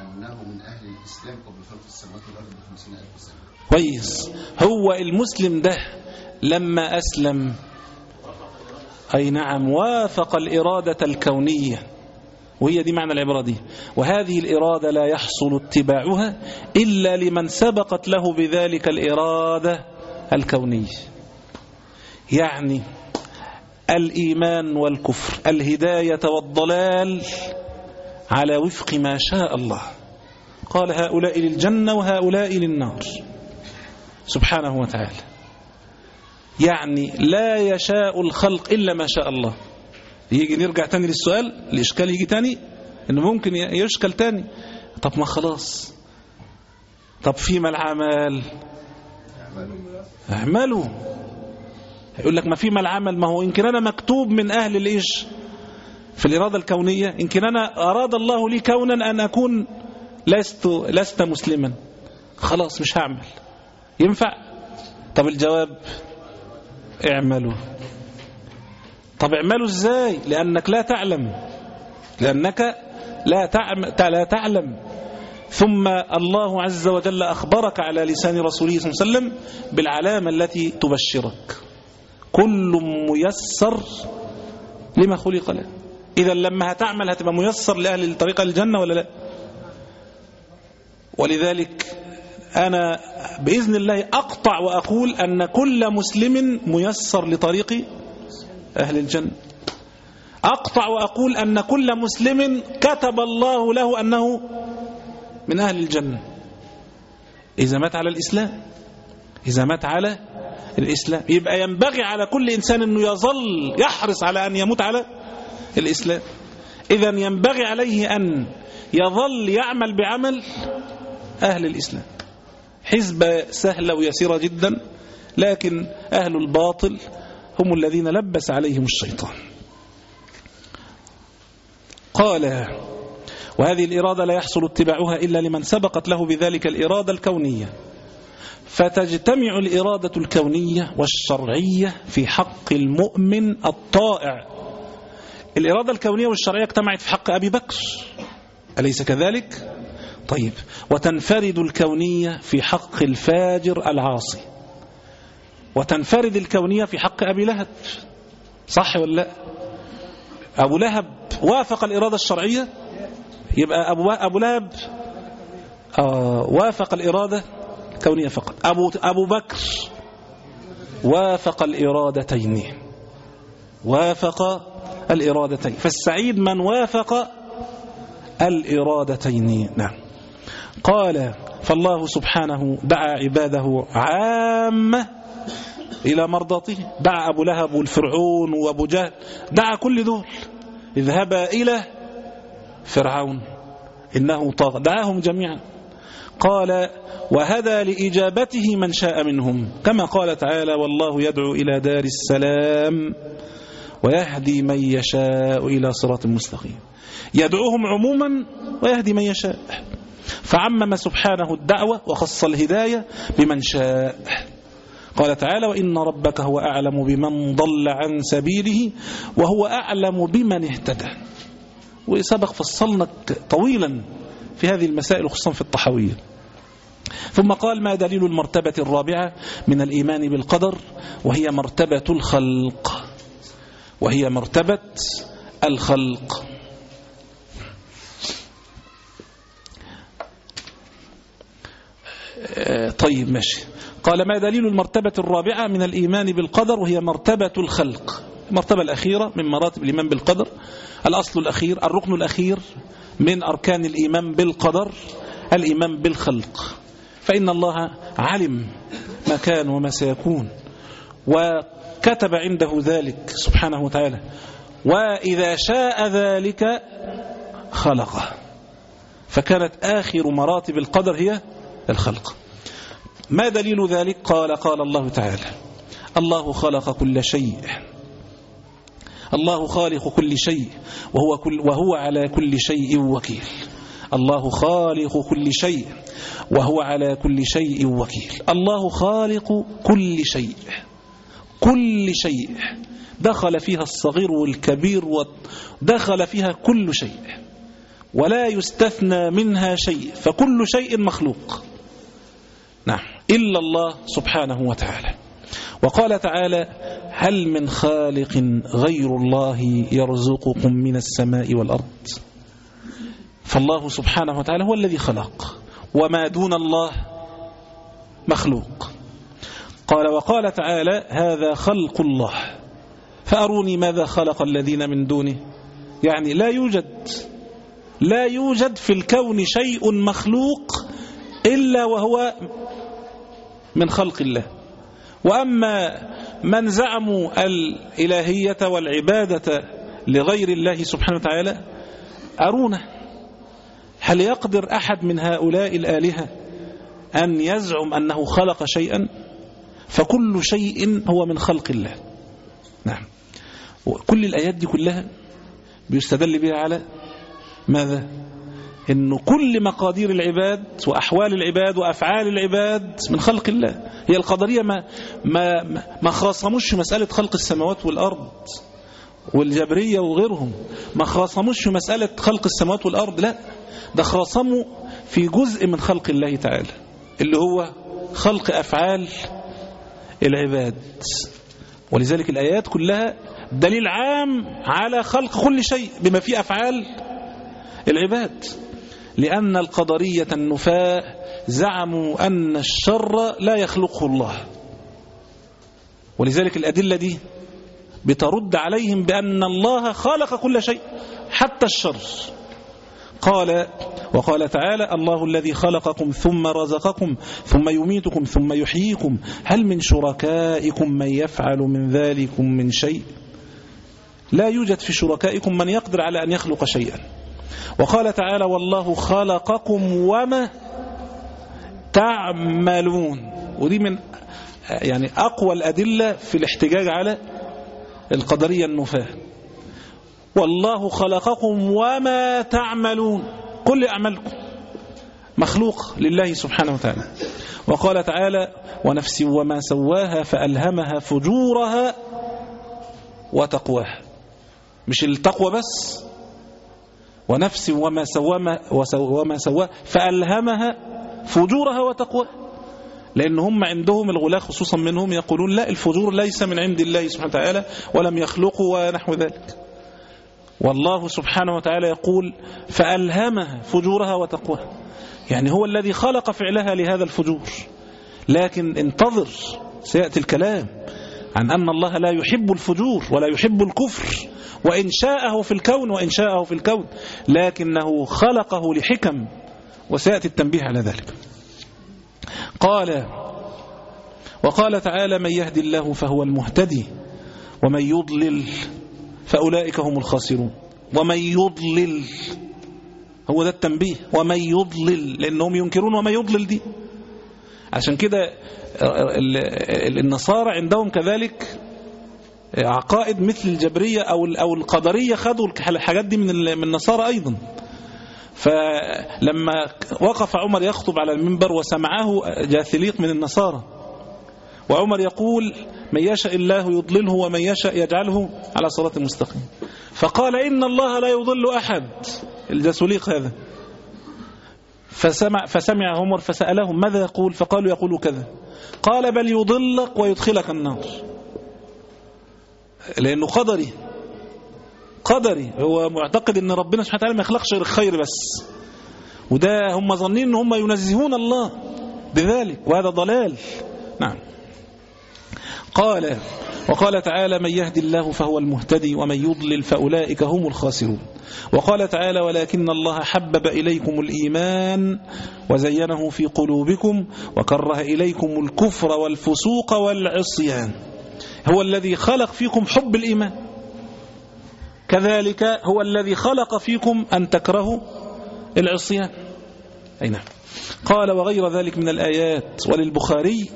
أنه من أهل الإسلام قبل خلق السماوات والأرض بخمسين ألف سنة. كويس. هو المسلم ده لما أسلم أي نعم وافق الإرادة الكونية. وهي دي معنى العبارة دي. وهذه الإرادة لا يحصل اتباعها إلا لمن سبقت له بذلك الإرادة الكونية. يعني الإيمان والكفر الهداية والضلال على وفق ما شاء الله. قال هؤلاء للجنة وهؤلاء للنار. سبحانه وتعالى. يعني لا يشاء الخلق إلا ما شاء الله. يجي نرجع تاني للسؤال الإشكال يجي تاني؟ إنه ممكن يشكل تاني. طب ما خلاص. طب فيما العمل؟ اعملوا. يقول لك ما فيما العمل؟ ما هو يمكن أنا مكتوب من أهل الإيش في الإرادة الكونية يمكن أنا أراد الله لي كونا أن أكون لست, لست مسلما. خلاص مش هعمل. ينفع؟ طب الجواب؟ اعملوا. طب اعملوا إزاي؟ لأنك لا تعلم. لأنك لا لا تعلم. ثم الله عز وجل أخبرك على لسان رسوله صلى الله عليه وسلم بالعلامة التي تبشرك. كل ميسر لما خلق له. إذا لما هتعمل هتبقى ميسر لأهل الطريقة الجنة ولا لا؟ ولذلك أنا بإذن الله أقطع وأقول أن كل مسلم ميسر لطريق أهل الجنة. أقطع وأقول أن كل مسلم كتب الله له أنه من أهل الجنة. إذا مات على الإسلام إذا مات على الإسلام. يبقى ينبغي على كل إنسان أنه يظل يحرص على أن يموت على الإسلام. إذا ينبغي عليه أن يظل يعمل بعمل أهل الإسلام. حزبة سهلة ويسيرة جدا لكن أهل الباطل هم الذين لبس عليهم الشيطان. قال وهذه الإرادة لا يحصل اتباعها إلا لمن سبقت له بذلك الإرادة الكونية. فتجتمع الإرادة الكونية والشرعية في حق المؤمن الطائع. الإرادة الكونية والشرعية اجتمعت في حق أبي بكر. أليس كذلك؟ طيب. وتنفرد الكونية في حق الفاجر العاصي. وتنفرد الكونية في حق أبي لهب. صح ولا لا؟ أبو لهب وافق الإرادة الشرعية؟ يبقى أبو, أبو لهب آه وافق الإرادة الكونية فقط. أبو, أبو بكر وافق الإرادتين. وافق الإرادتين. فالسعيد من وافق الإرادتين. نعم. قال فالله سبحانه دعا عباده عامة إلى مرضاته. دعا أبو لهب والفرعون وأبو جهل. دعا كل دول اذهبا إلى فرعون. إنه طاغ. دعاهم جميعا. قال وهدى لإجابته من شاء منهم. كما قال تعالى والله يدعو إلى دار السلام ويهدي من يشاء إلى صراط مستقيم. يدعوهم عموما ويهدي من يشاء. فعمم سبحانه الدعوة وخص الهداية بمن شاء. قال تعالى وإن ربك هو أعلم بمن ضل عن سبيله وهو أعلم بمن اهتدى. وسبق فصلنا طويلا في هذه المسائل خصوصا في الطحوية ثم قال ما دليل المرتبة الرابعة من الإيمان بالقدر؟ وهي مرتبة الخلق. وهي مرتبة الخلق. طيب ماشي. قال ما دليل المرتبة الرابعة من الإيمان بالقدر وهي مرتبة الخلق؟ المرتبة الأخيرة من مراتب الإيمان بالقدر. الأصل الأخير الركن الأخير من أركان الإيمان بالقدر الإيمان بالخلق. فإن الله علم ما كان وما سيكون وكتب عنده ذلك سبحانه وتعالى وإذا شاء ذلك خلقه. فكانت آخر مراتب القدر هي الخلق. ما دليل ذلك؟ قال قال الله تعالى الله خلق كل شيء. الله خالق كل شيء وهو, كل وهو على كل شيء وكيل. الله خالق كل شيء وهو على كل شيء وكيل. الله خالق كل شيء كل شيء. دخل فيها الصغير والكبير ودخل فيها كل شيء ولا يستثنى منها شيء فكل شيء مخلوق. نعم. إلا الله سبحانه وتعالى. وقال تعالى هل من خالق غير الله يرزقكم من السماء والأرض؟ فالله سبحانه وتعالى هو الذي خلق. وما دون الله مخلوق. قال وقال تعالى هذا خلق الله. فأروني ماذا خلق الذين من دونه؟ يعني لا يوجد لا يوجد في الكون شيء مخلوق إلا وهو من خلق الله. وأما من زعموا الإلهية والعبادة لغير الله سبحانه وتعالى أرونا هل يقدر أحد من هؤلاء الآلهة أن يزعم أنه خلق شيئا؟ فكل شيء هو من خلق الله. نعم. وكل الآيات دي كلها بيستدل بها على ماذا؟ انه كل مقادير العباد وأحوال العباد وأفعال العباد من خلق الله. هي القدرية ما ما ما خاصموش مسألة خلق السماوات والأرض والجبرية وغيرهم. ما خاصموش في مسألة خلق السماوات والأرض لا. ده خاصموا في جزء من خلق الله تعالى اللي هو خلق أفعال العباد. ولذلك الآيات كلها دليل عام على خلق كل شيء بما فيه أفعال العباد. لأن القدرية النفاة زعموا أن الشر لا يخلقه الله. ولذلك الأدلة دي بترد عليهم بأن الله خلق كل شيء حتى الشر. قال وقال تعالى الله الذي خلقكم ثم رزقكم ثم يميتكم ثم يحييكم. هل من شركائكم من يفعل من ذلكم من شيء؟ لا يوجد في شركائكم من يقدر على أن يخلق شيئا. وقال تعالى والله خلقكم وما تعملون. ودي من يعني أقوى الأدلة في الاحتجاج على القدرية النفاة. والله خلقكم وما تعملون. كل أعمالكم. مخلوق لله سبحانه وتعالى. وقال تعالى ونفس وما سواها فألهمها فجورها وتقواها. مش التقوى بس ونفس وما سواها وما سواها فألهمها فجورها وتقواها لأن هم عندهم الغلاة خصوصا منهم يقولون لا الفجور ليس من عند الله سبحانه وتعالى ولم يخلقوا ونحو ذلك. والله سبحانه وتعالى يقول فألهمها فجورها وتقواها يعني هو الذي خلق فعلها لهذا الفجور. لكن انتظر سيأتي الكلام عن أن الله لا يحب الفجور ولا يحب الكفر. وإن شاءه في الكون وإن شاءه في الكون لكنه خلقه لحكم وسيأتي التنبيه على ذلك. قال وقال تعالى من يهدي الله فهو المهتدي ومن يضلل فأولئك هم الخاسرون. ومن يضلل هو ده التنبيه. ومن يضلل لأنهم ينكرون وما يضلل دي. عشان كده النصارى عندهم كذلك عقائد مثل الجبرية أو أو القدرية خدوا الحاجات دي من من النصارى أيضا. فلما وقف عمر يخطب على المنبر وسمعه جاثليق من النصارى. وعمر يقول من يشاء الله يضلله ومن يشاء يجعله على صراط مستقيم فقال إن الله لا يضل أحد الجاثليق هذا. فسمع, فسمع عمر فسألهم ماذا يقول؟ فقالوا يقول كذا قال بل يضلك ويدخلك النار لأنه قدري قدري. هو معتقد إن ربنا سبحانه وتعالى ما يخلقش غير الخير بس. وده هم ظنين إن هم ينزهون الله بذلك وهذا ضلال. نعم. قال وقال تعالى من يهدي الله فهو المهتدي ومن يضلل فأولئك هم الخاسرون وقال تعالى ولكن الله حبب إليكم الإيمان وزينه في قلوبكم وكره إليكم الكفر والفسوق والعصيان هو الذي خلق فيكم حب الإيمان. كذلك هو الذي خلق فيكم أن تكرهوا العصيان. أي نعم. قال وغير ذلك من الآيات وللبخاري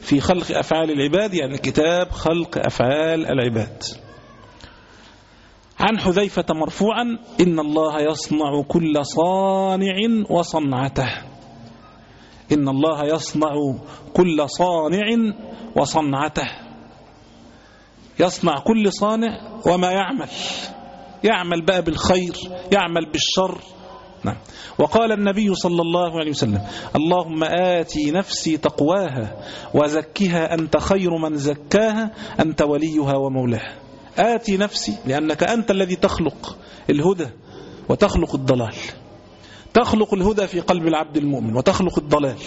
في خلق أفعال العباد يعني كتاب خلق أفعال العباد. عن حذيفة مرفوعا إن الله يصنع كل صانع وصنعته. إن الله يصنع كل صانع وصنعته. يصنع كل صانع وما يعمل. يعمل بقى بالخير يعمل بالشر. نعم. وقال النبي صلى الله عليه وسلم اللهم آتي نفسي تقواها وزكها أنت خير من زكاها أنت وليها ومولاها. آتي نفسي لأنك أنت الذي تخلق الهدى وتخلق الضلال. تخلق الهدى في قلب العبد المؤمن وتخلق الضلال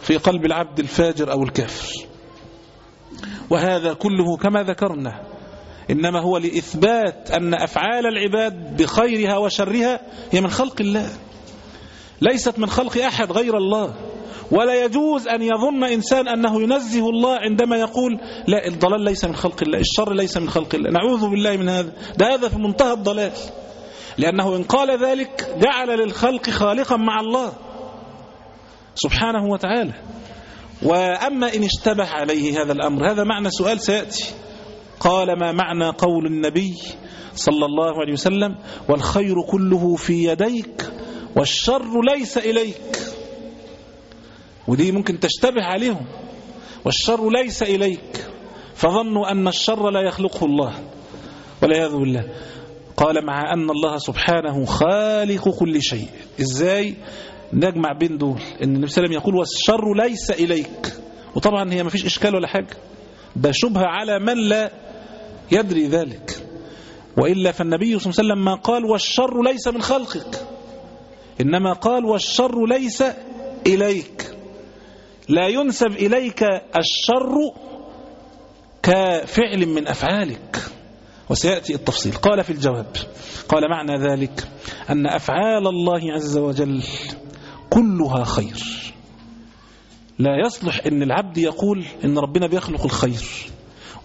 في قلب العبد الفاجر أو الكافر. وهذا كله كما ذكرنا. إنما هو لإثبات أن أفعال العباد بخيرها وشرها هي من خلق الله. ليست من خلق أحد غير الله. ولا يجوز أن يظن إنسان أنه ينزه الله عندما يقول لا الضلال ليس من خلق الله الشر ليس من خلق الله. نعوذ بالله من هذا. ده هذا في منتهى الضلال. لأنه إن قال ذلك جعل للخلق خالقا مع الله سبحانه وتعالى. وأما إن اشتبه عليه هذا الأمر هذا معنى سؤال سيأتي. قال ما معنى قول النبي صلى الله عليه وسلم؟ والخير كله في يديك والشر ليس إليك. ودي ممكن تشتبه عليهم. والشر ليس إليك فظنوا أن الشر لا يخلقه الله. والعياذ بالله. قال مع أن الله سبحانه خالق كل شيء. إزاي؟ نجمع بين دول إن النبي صلى الله عليه وسلم يقول والشر ليس إليك. وطبعا هي ما فيش إشكال ولا حاجة. ده شبهة على من لا يدري ذلك. وإلا فالنبي صلى الله عليه وسلم ما قال والشر ليس من خلقك. إنما قال والشر ليس إليك. لا ينسب إليك الشر كفعل من أفعالك. وسيأتي التفصيل. قال في الجواب. قال معنى ذلك أن أفعال الله عز وجل كلها خير. لا يصلح أن العبد يقول أن ربنا بيخلق الخير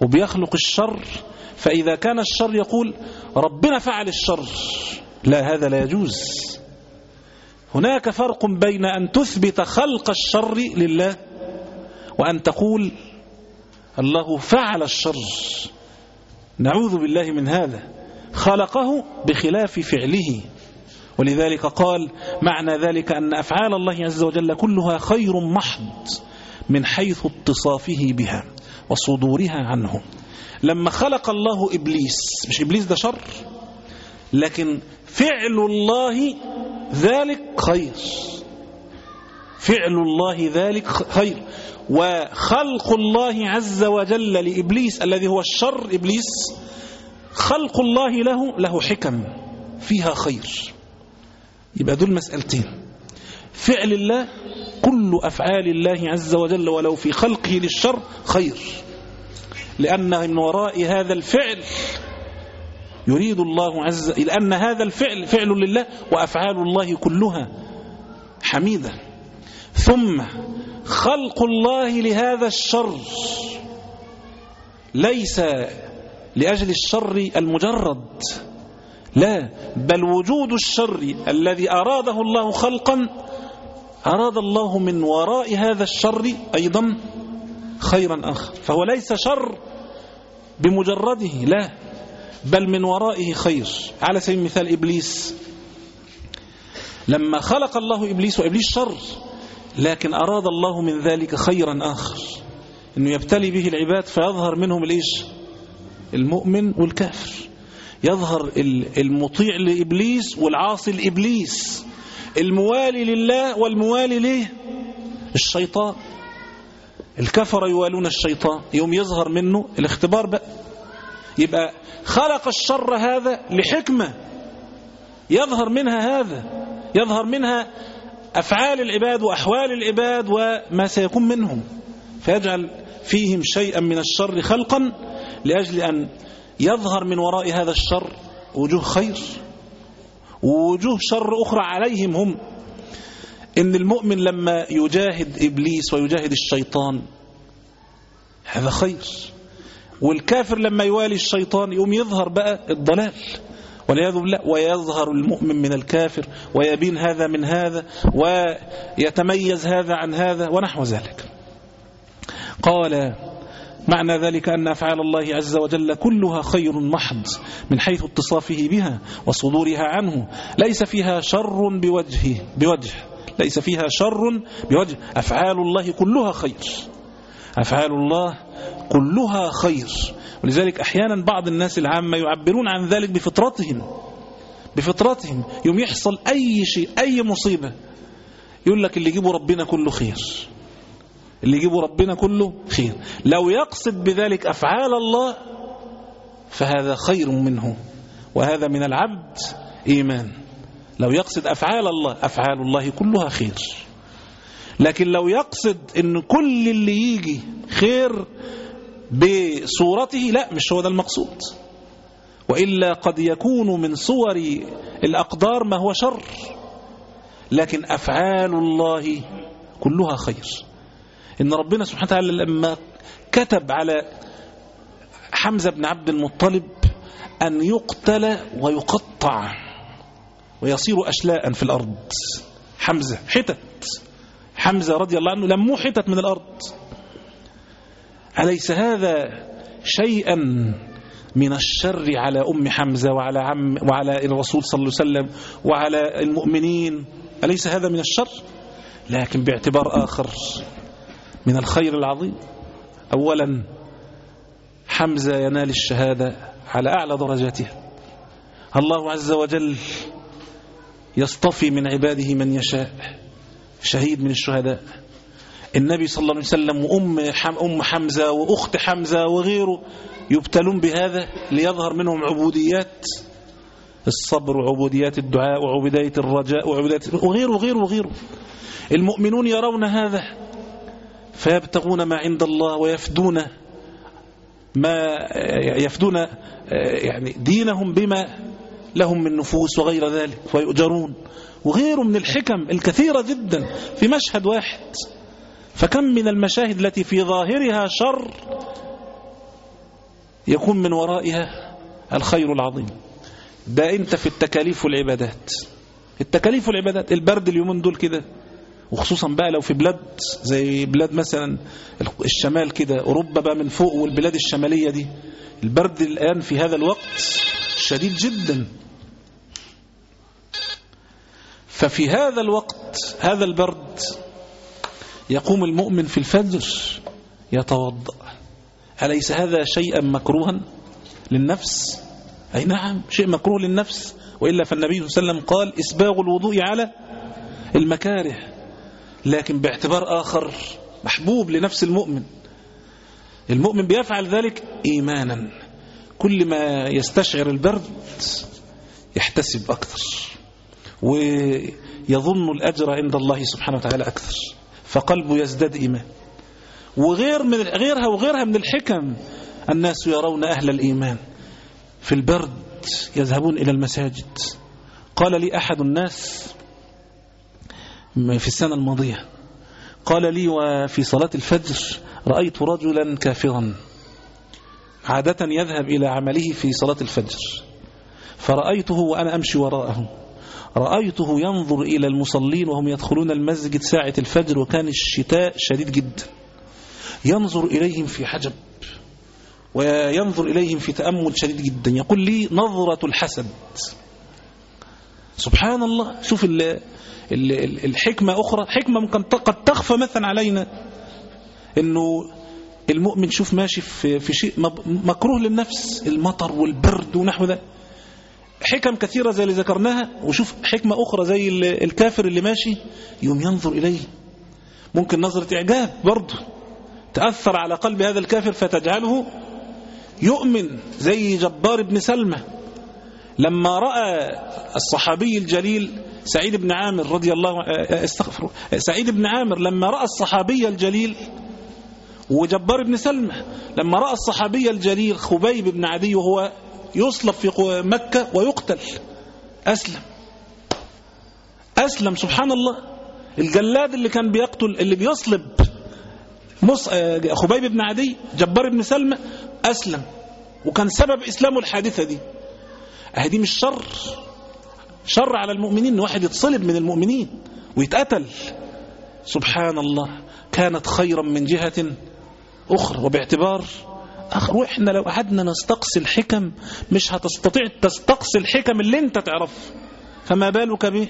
وبيخلق الشر فإذا كان الشر يقول ربنا فعل الشر لا هذا لا يجوز. هناك فرق بين أن تثبت خلق الشر لله وأن تقول الله فعل الشر. نعوذ بالله من هذا. خلقه بخلاف فعله. ولذلك قال معنى ذلك أن أفعال الله عز وجل كلها خير محض من حيث اتصافه بها وصدورها عنه. لما خلق الله إبليس مش إبليس ده شر لكن فعل الله ذلك خير. فعل الله ذلك خير. وخلق الله عز وجل لإبليس الذي هو الشر إبليس خلق الله له له حكم فيها خير. يبقى دول مسألتين. فعل الله كل أفعال الله عز وجل ولو في خلقه للشر خير. لأن من وراء هذا الفعل يريد الله عز لأن هذا الفعل فعل لله وأفعال الله كلها حميدة. ثم خلق الله لهذا الشر ليس لأجل الشر المجرد. لا بل وجود الشر الذي أراده الله خلقا أراد الله من وراء هذا الشر أيضا خيرا آخر. فهو ليس شر بمجرده لا بل من ورائه خير. على سبيل المثال إبليس. لما خلق الله إبليس وإبليس شر لكن أراد الله من ذلك خيرا آخر. أنه يبتلي به العباد فيظهر منهم الإيش؟ المؤمن والكافر. يظهر المطيع لإبليس والعاصي لإبليس. الموالي لله والموالي ليه الشيطان. الكفر يوالون الشيطان. يوم يظهر منه الاختبار بقى. يبقى خلق الشر هذا لحكمة. يظهر منها هذا. يظهر منها أفعال العباد وأحوال العباد وما سيكون منهم. فيجعل فيهم شيئا من الشر خلقا لأجل أن يظهر من وراء هذا الشر وجوه خير ووجوه شر أخرى عليهم هم. إن المؤمن لما يجاهد إبليس ويجاهد الشيطان هذا خير. والكافر لما يوالي الشيطان يوم يظهر بقى الضلال والعياذ بالله ويظهر المؤمن من الكافر ويبين هذا من هذا ويتميز هذا عن هذا ونحو ذلك. قال معنى ذلك أن أفعال الله عز وجل كلها خير محض من حيث اتصافه بها وصدورها عنه. ليس فيها شر بوجهه بوجه. ليس فيها شر بوجه. أفعال الله كلها خير. أفعال الله كلها خير. ولذلك أحيانا بعض الناس العامة يعبرون عن ذلك بفطرتهم بفطرتهم. يوم يحصل أي شيء أي مصيبة يقول لك اللي يجيبه ربنا كله خير. اللي يجيبه ربنا كله خير. لو يقصد بذلك أفعال الله فهذا خير منه وهذا من العبد إيمان. لو يقصد أفعال الله أفعال الله كلها خير. لكن لو يقصد أن كل اللي يجي خير بصورته لا مش هو ده المقصود. وإلا قد يكون من صور الأقدار ما هو شر. لكن أفعال الله كلها خير. إن ربنا سبحانه وتعالى لما كتب على حمزة بن عبد المطلب أن يقتل ويقطع ويصير أشلاء في الأرض. حمزة حتت. حمزة رضي الله عنه لموه حتت من الأرض. أليس هذا شيئا من الشر على أم حمزة وعلى, عم وعلى الرسول صلى الله عليه وسلم وعلى المؤمنين؟ أليس هذا من الشر؟ لكن باعتبار آخر. من الخير العظيم. أولا حمزة ينال الشهادة على أعلى درجاتها الله عز وجل يصطفي من عباده من يشاء. شهيد من الشهداء. النبي صلى الله عليه وسلم وأم أم حمزة وأخت حمزة وغيره يبتلون بهذا ليظهر منهم عبوديات. الصبر وعبوديات الدعاء وعبودية الرجاء وعبودية وغيره وغيره وغيره. المؤمنون يرون هذا. فيبتغون ما عند الله ويفدون ما يفدون يعني دينهم بما لهم من نفوس وغير ذلك ويؤجرون. وغيره من الحكم الكثيرة جدا في مشهد واحد. فكم من المشاهد التي في ظاهرها شر يكون من ورائها الخير العظيم. ده انت في التكاليف والعبادات. التكاليف والعبادات البرد اليومين دول كده. وخصوصا بقى لو في بلاد زي بلاد مثلا الشمال كده أوروبا بقى من فوق والبلاد الشمالية دي. البرد الآن في هذا الوقت شديد جدا. ففي هذا الوقت هذا البرد يقوم المؤمن في الفجر يتوضأ. أليس هذا شيئا مكروها للنفس؟ أي نعم شيء مكروه للنفس. وإلا فالنبي صلى الله عليه وسلم قال إسباغ الوضوء على المكاره. لكن باعتبار آخر محبوب لنفس المؤمن. المؤمن بيفعل ذلك إيمانا. كل ما يستشعر البرد يحتسب أكثر ويظن الأجر عند الله سبحانه وتعالى أكثر فقلبه يزداد إيمان. وغير من غيرها وغيرها من الحكم الناس يرون أهل الإيمان. في البرد يذهبون إلى المساجد. قال لي أحد الناس في السنة الماضية. قال لي وفي صلاة الفجر رأيت رجلا كافرا عادة يذهب إلى عمله في صلاة الفجر. فرأيته وأنا أمشي وراءه. رأيته ينظر إلى المصلين وهم يدخلون المسجد ساعة الفجر وكان الشتاء شديد جدا. ينظر إليهم في حجب وينظر إليهم في تأمل شديد جدا. يقول لي نظرة الحسد. سبحان الله. شوف الحكمة أخرى حكمة ممكن قد تخفى مثلا علينا. أنه المؤمن شوف ماشي في, في شيء مكروه للنفس المطر والبرد ونحو ذلك حكم كثيرة زي اللي ذكرناها وشوف حكمة أخرى زي الكافر اللي ماشي يوم ينظر إليه. ممكن نظرة إعجاب برضه. تأثر على قلب هذا الكافر فتجعله يؤمن زي جبار بن سلمة. لما رأى الصحابي الجليل سعيد بن عامر رضي الله استغفر سعيد بن عامر لما رأى الصحابي الجليل وجبار بن سلمة لما رأى الصحابي الجليل خبيب بن عدي وهو يصلب في مكة ويقتل. أسلم. أسلم سبحان الله. الجلاد اللي كان بيقتل اللي بيصلب. خبيب بن عدي جبار بن سلمة أسلم. وكان سبب إسلامه الحادثة دي. دي مش شر. شر على المؤمنين إن واحد يتصلب من المؤمنين ويتقتل. سبحان الله كانت خيرا من جهة أخرى. وباعتبار آخر وإحنا لو قعدنا نستقصي الحكم مش هتستطيع تستقصي الحكم اللي أنت تعرف. فما بالك به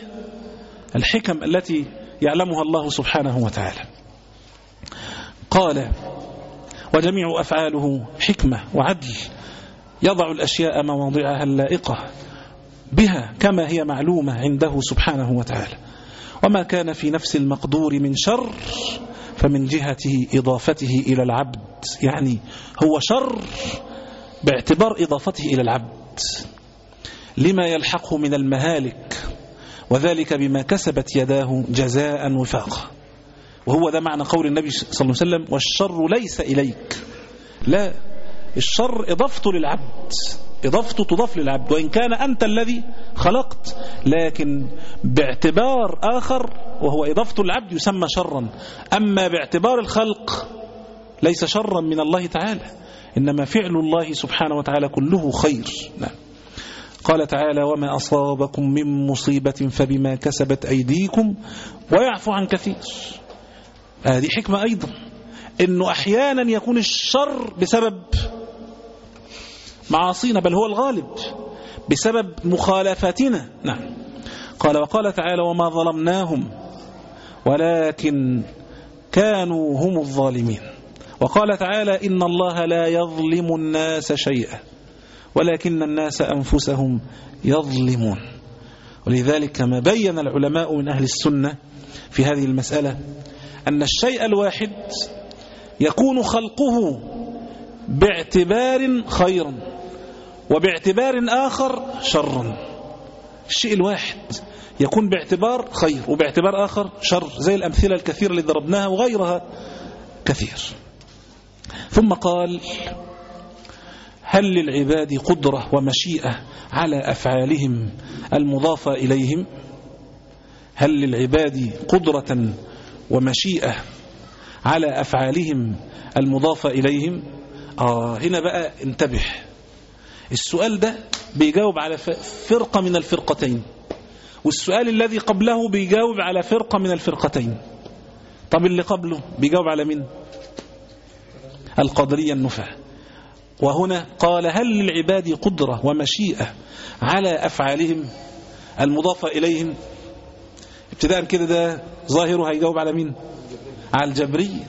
الحكم التي يعلمها الله سبحانه وتعالى. قال وجميع أفعاله حكمة وعدل. يضع الأشياء مواضعها اللائقة. بها كما هي معلومة عنده سبحانه وتعالى. وما كان في نفس المقدور من شر فمن جهة إضافته إلى العبد. يعني هو شر باعتبار إضافته إلى العبد. لما يلحقه من المهالك وذلك بما كسبت يداه جزاء وفاقا. وهو ده معنى قول النبي صلى الله عليه وسلم والشر ليس إليك. لا الشر إضافته للعبد. إضافته تضاف للعبد وإن كان أنت الذي خلقت لكن باعتبار آخر وهو إضافته للعبد يسمى شرا. أما باعتبار الخلق ليس شرا من الله تعالى إنما فعل الله سبحانه وتعالى كله خير. نعم. قال تعالى وما أصابكم من مصيبة فبما كسبت أيديكم ويعفو عن كثير. هذه حكمة أيضا أنه أحيانا يكون الشر بسبب معاصينا بل هو الغالب بسبب مخالفتنا نعم. قال وقال تعالى وما ظلمناهم ولكن كانوا هم الظالمين. وقال تعالى إن الله لا يظلم الناس شيئا ولكن الناس أنفسهم يظلمون. ولذلك كما بين العلماء من أهل السنة في هذه المسألة أن الشيء الواحد يكون خلقه باعتبار خيرا وباعتبار آخر شرا الشيء الواحد يكون باعتبار خير وباعتبار آخر شر زي الأمثلة الكثيرة اللي ضربناها وغيرها كثير. ثم قال هل للعباد قدرة ومشيئة على أفعالهم المضافة إليهم؟ هل للعباد قدرة ومشيئة على أفعالهم المضافة إليهم؟ آه هنا بقى انتبه. السؤال ده بيجاوب على فرقة من الفرقتين. والسؤال الذي قبله بيجاوب على فرقة من الفرقتين. طب اللي قبله بيجاوب على مين؟ القدرية النفاة وهنا قال هل للعباد قدرة ومشيئة على أفعالهم المضافة إليهم؟ ابتداء كده ده ظاهره هيجاوب على مين؟ على الجبرية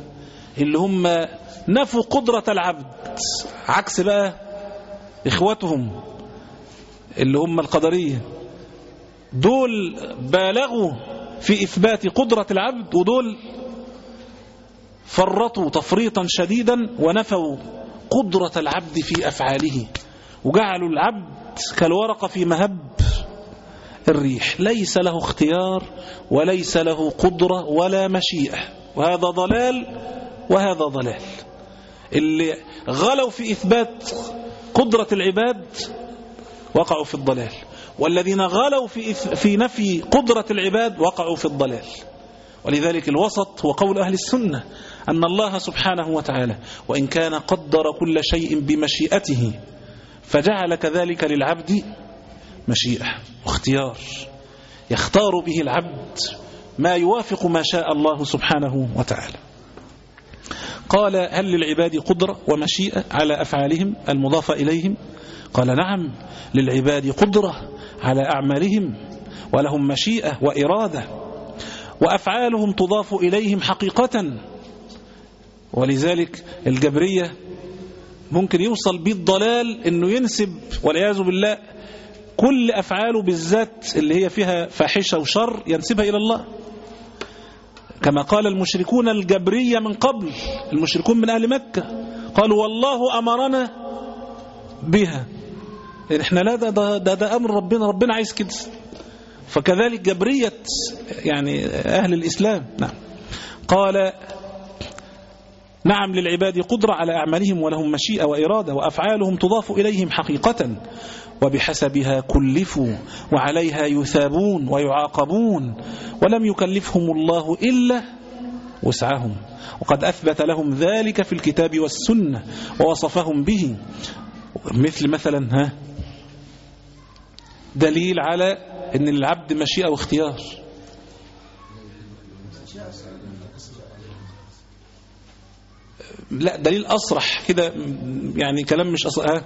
اللي هم نفوا قدرة العبد. عكس بقى إخوتهم اللي هم القدرية دول بالغوا في إثبات قدرة العبد ودول فرطوا تفريطا شديدا ونفوا قدرة العبد في أفعاله وجعلوا العبد كالورقة في مهب الريح. ليس له اختيار وليس له قدرة ولا مشيئة. وهذا ضلال وهذا ضلال. اللي غلوا في إثبات قدرة العباد وقعوا في الضلال. والذين غلوا في, في نفي قدرة العباد وقعوا في الضلال. ولذلك الوسط هو قول أهل السنة أن الله سبحانه وتعالى وإن كان قدر كل شيء بمشيئته فجعل كذلك للعبد مشيئة واختيار. يختار به العبد ما يوافق ما شاء الله سبحانه وتعالى. قال هل للعباد قدرة ومشيئة على أفعالهم المضافة إليهم؟ قال نعم للعباد قدرة على أعمالهم ولهم مشيئة وإرادة وأفعالهم تضاف إليهم حقيقة. ولذلك الجبرية ممكن يوصل بيه الضلال إنه ينسب والعياذ بالله كل أفعاله بالذات اللي هي فيها فاحشة وشر ينسبها إلى الله. كما قال المشركون الجبرية من قبل المشركون من أهل مكة قالوا والله أمرنا بها. إحنا لا ده ده, ده, ده أمر ربنا ربنا عايز كده. فكذلك جبرية يعني أهل الإسلام نعم. قال نعم للعباد قدرة على أعمالهم ولهم مشيئة وإرادة وأفعالهم تضاف إليهم حقيقة. وبحسبها كلفوا وعليها يثابون ويعاقبون ولم يكلفهم الله إلا وسعهم. وقد أثبت لهم ذلك في الكتاب والسنة ووصفهم به. مثل مثلا ها دليل على أن العبد مشيئة واختيار. لا دليل أصرح كده يعني كلام مش أصرح ها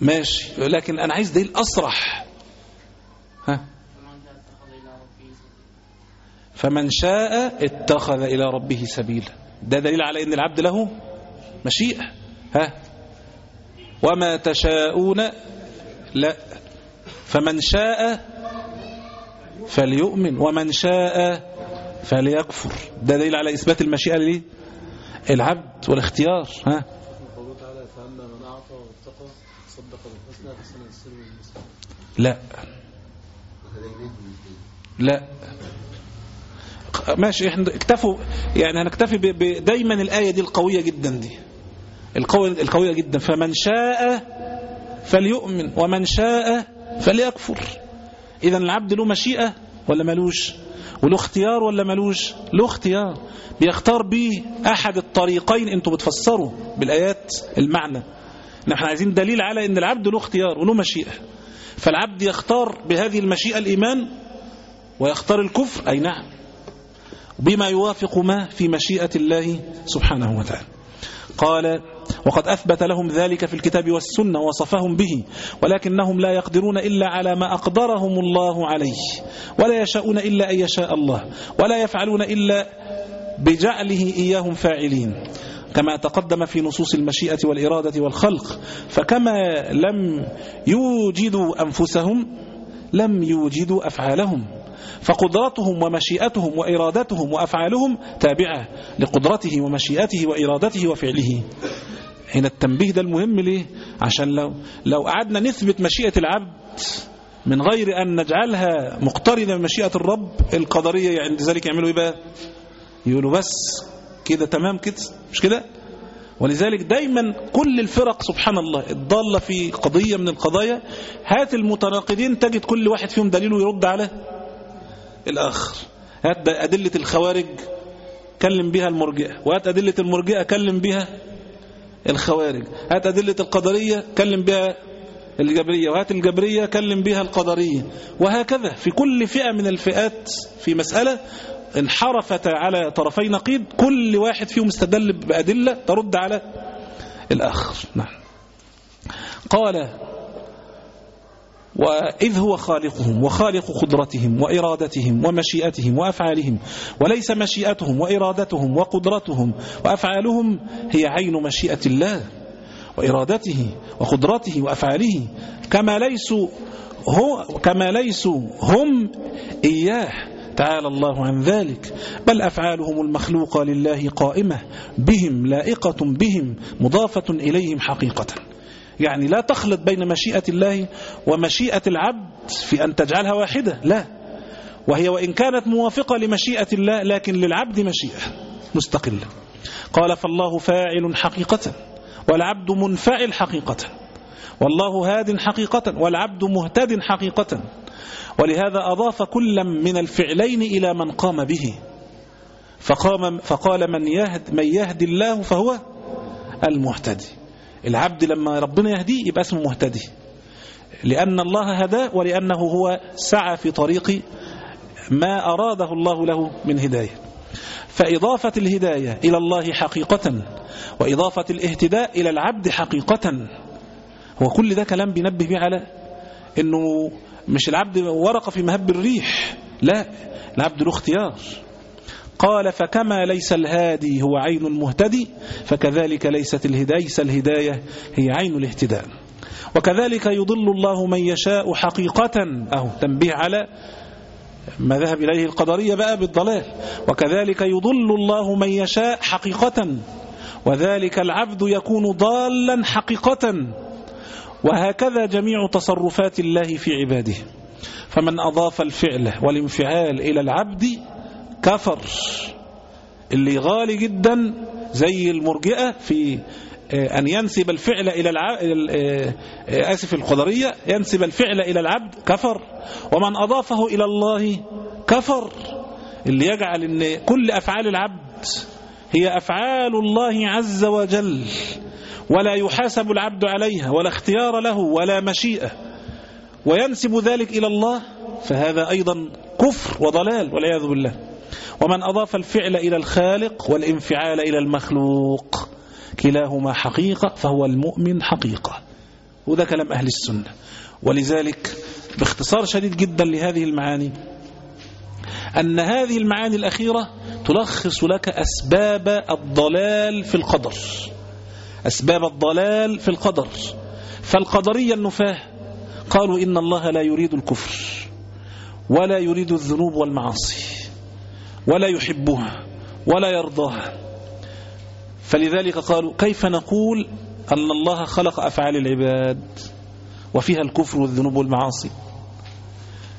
ماشي. لكن أنا عايز دليل أصرح. ها؟ فمن شاء اتخذ إلى ربه سبيلا. ده دليل على أن العبد له مشيئة. ها؟ وما تشاءون لا. فمن شاء فليؤمن ومن شاء فليكفر. ده دليل على إثبات المشيئة ليه العبد والاختيار. ها قوله تعالى فأما من أعطى واتقى صدق بالحسنى فسنيسره لليسرى لا. لا. ماشي إحنا اكتفوا يعني هنكتفي دايما الآية دي القوية جدا دي. القوية, القوية جدا. فمن شاء فليؤمن ومن شاء فليكفر. إذا العبد له مشيئة ولا ملوش؟ وله اختيار ولا ملوش؟ له اختيار. بيختار بيه أحد الطريقين أنتوا بتفسروا بالآيات المعنى. نحن عايزين دليل على إن العبد له اختيار وله مشيئة. فالعبد يختار بهذه المشيئة الإيمان ويختار الكفر. أي نعم. بما يوافق ما في مشيئة الله سبحانه وتعالى. قال وقد أثبت لهم ذلك في الكتاب والسنة وصفهم به ولكنهم لا يقدرون إلا على ما أقدرهم الله عليه ولا يشاءون إلا أن يشاء الله ولا يفعلون إلا بجعله إياهم فاعلين. كما تقدم في نصوص المشيئة والإرادة والخلق. فكما لم يوجدوا أنفسهم لم يوجدوا أفعالهم. فقدرتهم ومشيئتهم وإرادتهم وأفعالهم تابعة لقدرته ومشيئته وإرادته وفعله. هنا التنبيه ده المهم ليه؟ عشان لو, لو قعدنا نثبت مشيئة العبد من غير أن نجعلها مقترنة بمشيئة الرب القدرية عند ذلك يعملوا إيه بقى؟ يقولوا بس كده تمام كده؟ مش كده؟ ولذلك دايما كل الفرق سبحان الله الضالة في قضية من القضايا هات المتناقضين تجد كل واحد فيهم دليله يرد على الآخر. هات أدلة الخوارج كلم بها المرجئة وهات أدلة المرجئة كلم بها الخوارج هات أدلة القدرية كلم بها الجبرية وهات الجبرية كلم بها القدرية وهكذا في كل فئة من الفئات في مسألة انحرفت على طرفي نقيض كل واحد فيهم استدل بأدلة ترد على الآخر. نعم. قال وإذ هو خالقهم وخالق قدرتهم وإرادتهم ومشيئتهم وأفعالهم وليس مشيئتهم وإرادتهم وقدرتهم وأفعالهم هي عين مشيئة الله وإرادته وقدرته وأفعاله كما ليسوا هو كما ليسوا هم إياه. تعالى الله عن ذلك. بل أفعالهم المخلوقة لله قائمة. بهم لائقة بهم مضافة إليهم حقيقة. يعني لا تخلط بين مشيئة الله ومشيئة العبد في أن تجعلها واحدة. لا. وهي وإن كانت موافقة لمشيئة الله لكن للعبد مشيئة مستقلة. قال فالله فاعل حقيقة والعبد منفعل حقيقة. والله هاد حقيقة والعبد مهتد حقيقة. ولهذا أضاف كل من الفعلين إلى من قام به. فقام فقال من يهد, من يهد الله فهو المهتدي. العبد لما ربنا يهديه يبقى اسمه مهتدي. لأن الله هداه ولأنه هو سعى في طريق ما أراده الله له من هداية. فإضافة الهداية إلى الله حقيقة وإضافة الاهتداء إلى العبد حقيقة. هو كل ده كلام بينبه به على أنه مش العبد ورقة في مهب الريح. لا العبد له اختيار. قال فكما ليس الهادي هو عين المهتدي فكذلك ليست الهداية, ليس الهداية هي عين الاهتداء. وكذلك يضل الله من يشاء حقيقة أهو تنبيه على ما ذهب إليه القدرية بقى بالضلال. وكذلك يضل الله من يشاء حقيقة وذلك العبد يكون ضالا حقيقة. وهكذا جميع تصرفات الله في عباده. فمن أضاف الفعل والانفعال إلى العبد كفر. اللي غالي جدا زي المرجئة في أن ينسب الفعل إلى العبد آسف القدرية ينسب الفعل إلى العبد كفر. ومن أضافه إلى الله كفر. اللي يجعل أن كل أفعال العبد هي أفعال الله عز وجل. ولا يحاسب العبد عليها ولا اختيار له ولا مشيئة. وينسب ذلك إلى الله فهذا أيضا كفر وضلال والعياذ بالله. ومن أضاف الفعل إلى الخالق والانفعال إلى المخلوق كلاهما حقيقة فهو المؤمن حقيقة. وده كلام أهل السنة. ولذلك باختصار شديد جدا لهذه المعاني أن هذه المعاني الأخيرة تلخص لك أسباب الضلال في القدر. أسباب الضلال في القدر فالقدرية النفاة. قالوا إن الله لا يريد الكفر ولا يريد الذنوب والمعاصي ولا يحبها ولا يرضاها. فلذلك قالوا كيف نقول أن الله خلق أفعال العباد وفيها الكفر والذنوب والمعاصي؟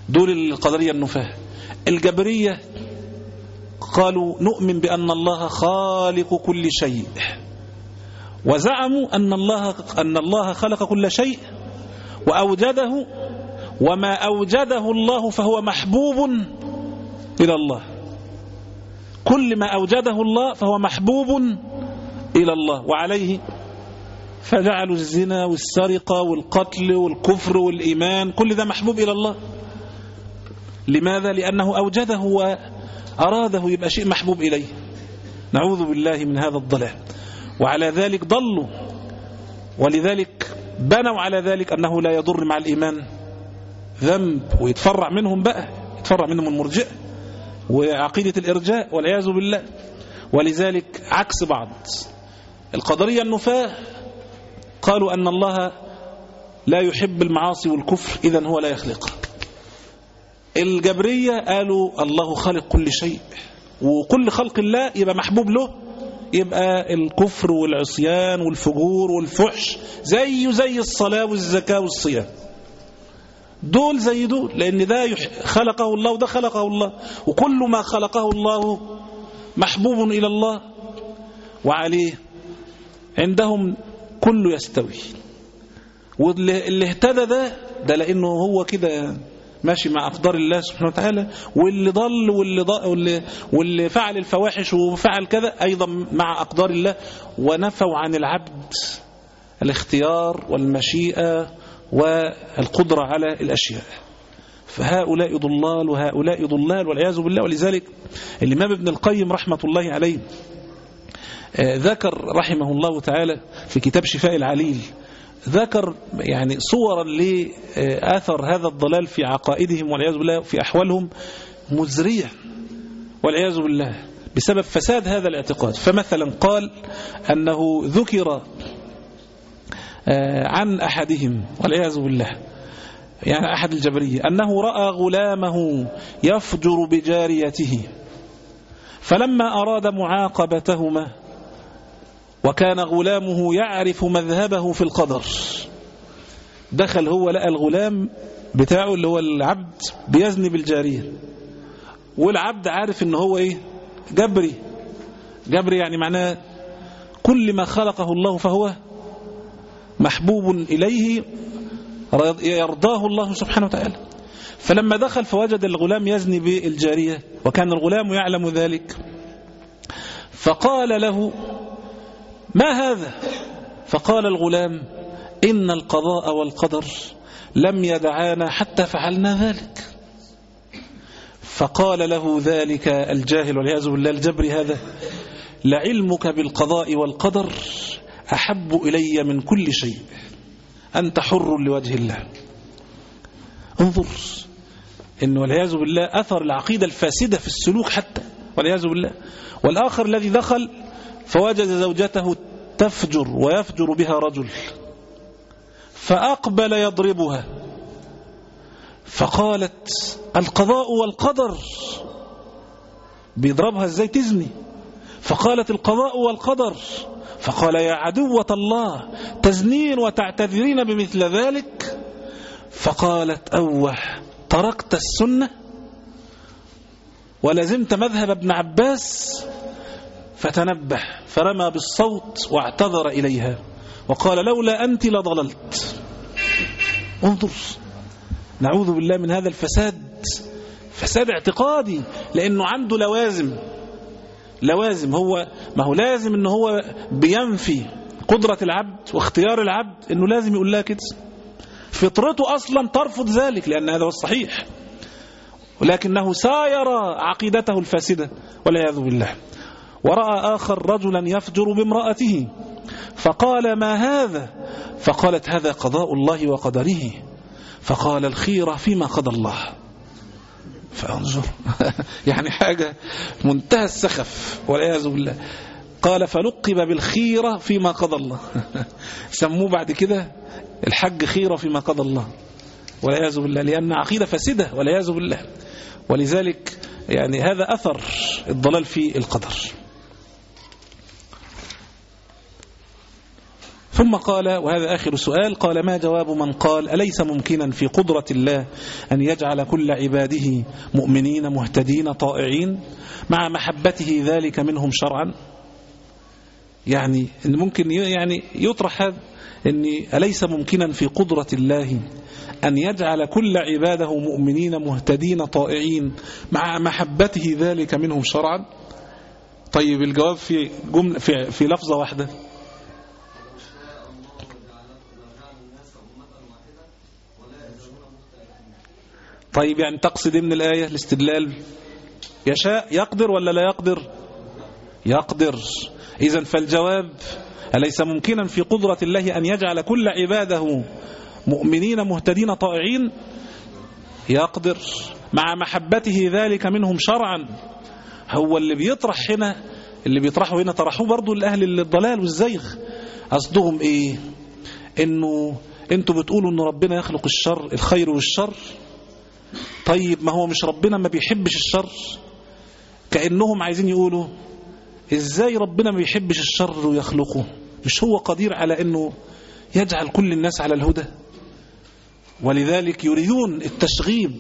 دول القدرية النفاة. الجبرية قالوا نؤمن بأن الله خالق كل شيء. وزعموا أن الله, أن الله خلق كل شيء وأوجده وما أوجده الله فهو محبوب إلى الله. كل ما أوجده الله فهو محبوب إلى الله. وعليه فجعلوا الزنا والسرقة والقتل والكفر والإيمان كل ده محبوب إلى الله. لماذا؟ لأنه أوجده وأراده يبقى شيء محبوب إليه. نعوذ بالله من هذا الضلال. وعلى ذلك ضلوا. ولذلك بنوا على ذلك أنه لا يضر مع الإيمان. ذنب ويتفرع منهم بقى يتفرع منهم المرجئة وعقيدة الإرجاء والعياذ بالله. ولذلك عكس بعض. القدرية النفاة قالوا أن الله لا يحب المعاصي والكفر إذا هو لا يخلق. الجبرية قالوا الله خالق كل شيء وكل خلق الله يبقى محبوب له يبقى الكفر والعصيان والفجور والفحش زيه زي الصلاة والزكاة والصيام. دول زي دول لأن ده خلقه الله وده خلقه الله. وكل ما خلقه الله محبوب إلى الله وعليه عندهم كله يستوي. واللي اهتدى ده ده لأنه هو كده ماشي مع أقدار الله سبحانه وتعالى واللي ضل واللي, ضل واللي, واللي فعل الفواحش وفعل كذا أيضا مع أقدار الله. ونفوا عن العبد الاختيار والمشيئة والقدرة على الأشياء. فهؤلاء ضلال وهؤلاء ضلال والعياذ بالله. ولذلك الإمام ابن القيم رحمة الله عليه ذكر رحمه الله تعالى في كتاب شفاء العليل. ذكر يعني صورا لآثر هذا الضلال في عقائدهم والعياذ بالله في أحوالهم مزرية والعياذ بالله بسبب فساد هذا الاعتقاد. فمثلا قال أنه ذكر آه، عن أحدهم والعياذ بالله يعني أحد الجبرية أنه رأى غلامه يفجر بجاريته فلما أراد معاقبتهما وكان غلامه يعرف مذهبه في القدر. دخل هو لقى الغلام بتاعه اللي هو العبد بيزني بالجارية والعبد عارف إن هو إيه؟ جبري. جبري يعني معناه كل ما خلقه الله فهو محبوب إليه يرضاه الله سبحانه وتعالى. فلما دخل فوجد الغلام يزني بالجارية وكان الغلام يعلم ذلك. فقال له ما هذا؟ فقال الغلام إن القضاء والقدر لم يدعانا حتى فعلنا ذلك. فقال له ذلك الجاهل والعياذ بالله الجبري هذا لعلمك بالقضاء والقدر أحب إلي من كل شيء. أنت حر لوجه الله. انظر إنه والعياذ بالله أثر العقيدة الفاسدة في السلوك حتى والعياذ بالله. والآخر الذي دخل فوجد زوجته تفجر ويفجر بها رجل فأقبل يضربها فقالت القضاء والقدر. بيضربها إزاي تزني؟ فقالت القضاء والقدر. فقال يا عدوة الله تزنين وتعتذرين بمثل ذلك؟ فقالت أوه تركت السنة؟ ولزمت مذهب ابن عباس فتنبه فرمى بالصوت واعتذر إليها وقال لولا أنت لضللت. انظر نعوذ بالله من هذا الفساد فساد اعتقادي لأنه عنده لوازم. لوازم هو ما هو لازم ان هو بينفي قدرة العبد واختيار العبد إنه لازم يقول لها كده. فطرته أصلا ترفض ذلك لأن هذا هو الصحيح. ولكنه ساير عقيدته الفاسدة والعياذ بالله. ورأى آخر رجلا يفجر بامرأته. فقال ما هذا؟ فقالت هذا قضاء الله وقدره. فقال الخيرة فيما قضى الله. فانظر. يعني حاجة منتهى السخف والعياذ بالله. قال فلقب بالخيرة فيما قضى الله. سموه بعد كده الحج خيرة فيما قضى الله. والعياذ بالله. لأن عقيدة فاسدة والعياذ بالله. ولذلك يعني هذا أثر الضلال في القدر. ثم قال وهذا آخر سؤال قال ما جواب من قال أليس ممكنا في قدرة الله أن يجعل كل عباده مؤمنين مهتدين طائعين مع محبته ذلك منهم شرعا؟ يعني ممكن يعني يطرح هذا أن أليس ممكنا في قدرة الله أن يجعل كل عباده مؤمنين مهتدين طائعين مع محبته ذلك منهم شرعا؟ طيب الجواب في, جملة في, في لفظة واحدة. طيب يعني تقصد من الآية؟ الاستدلال. يشاء يقدر ولا لا يقدر؟ يقدر. إذا فالجواب أليس ممكنا في قدرة الله أن يجعل كل عباده مؤمنين مهتدين طائعين؟ يقدر. مع محبته ذلك منهم شرعا. هو اللي بيطرح هنا اللي بيطرحوا هنا طرحوه برضو لأهل الضلال والزيغ. قصدهم إيه؟ إنه أنتوا بتقولوا إن ربنا يخلق الشر الخير والشر. طيب ما هو مش ربنا ما بيحبش الشر؟ كأنهم عايزين يقولوا إزاي ربنا ما بيحبش الشر ويخلقه؟ مش هو قدير على إنه يجعل كل الناس على الهدى؟ ولذلك يريدون التشغيب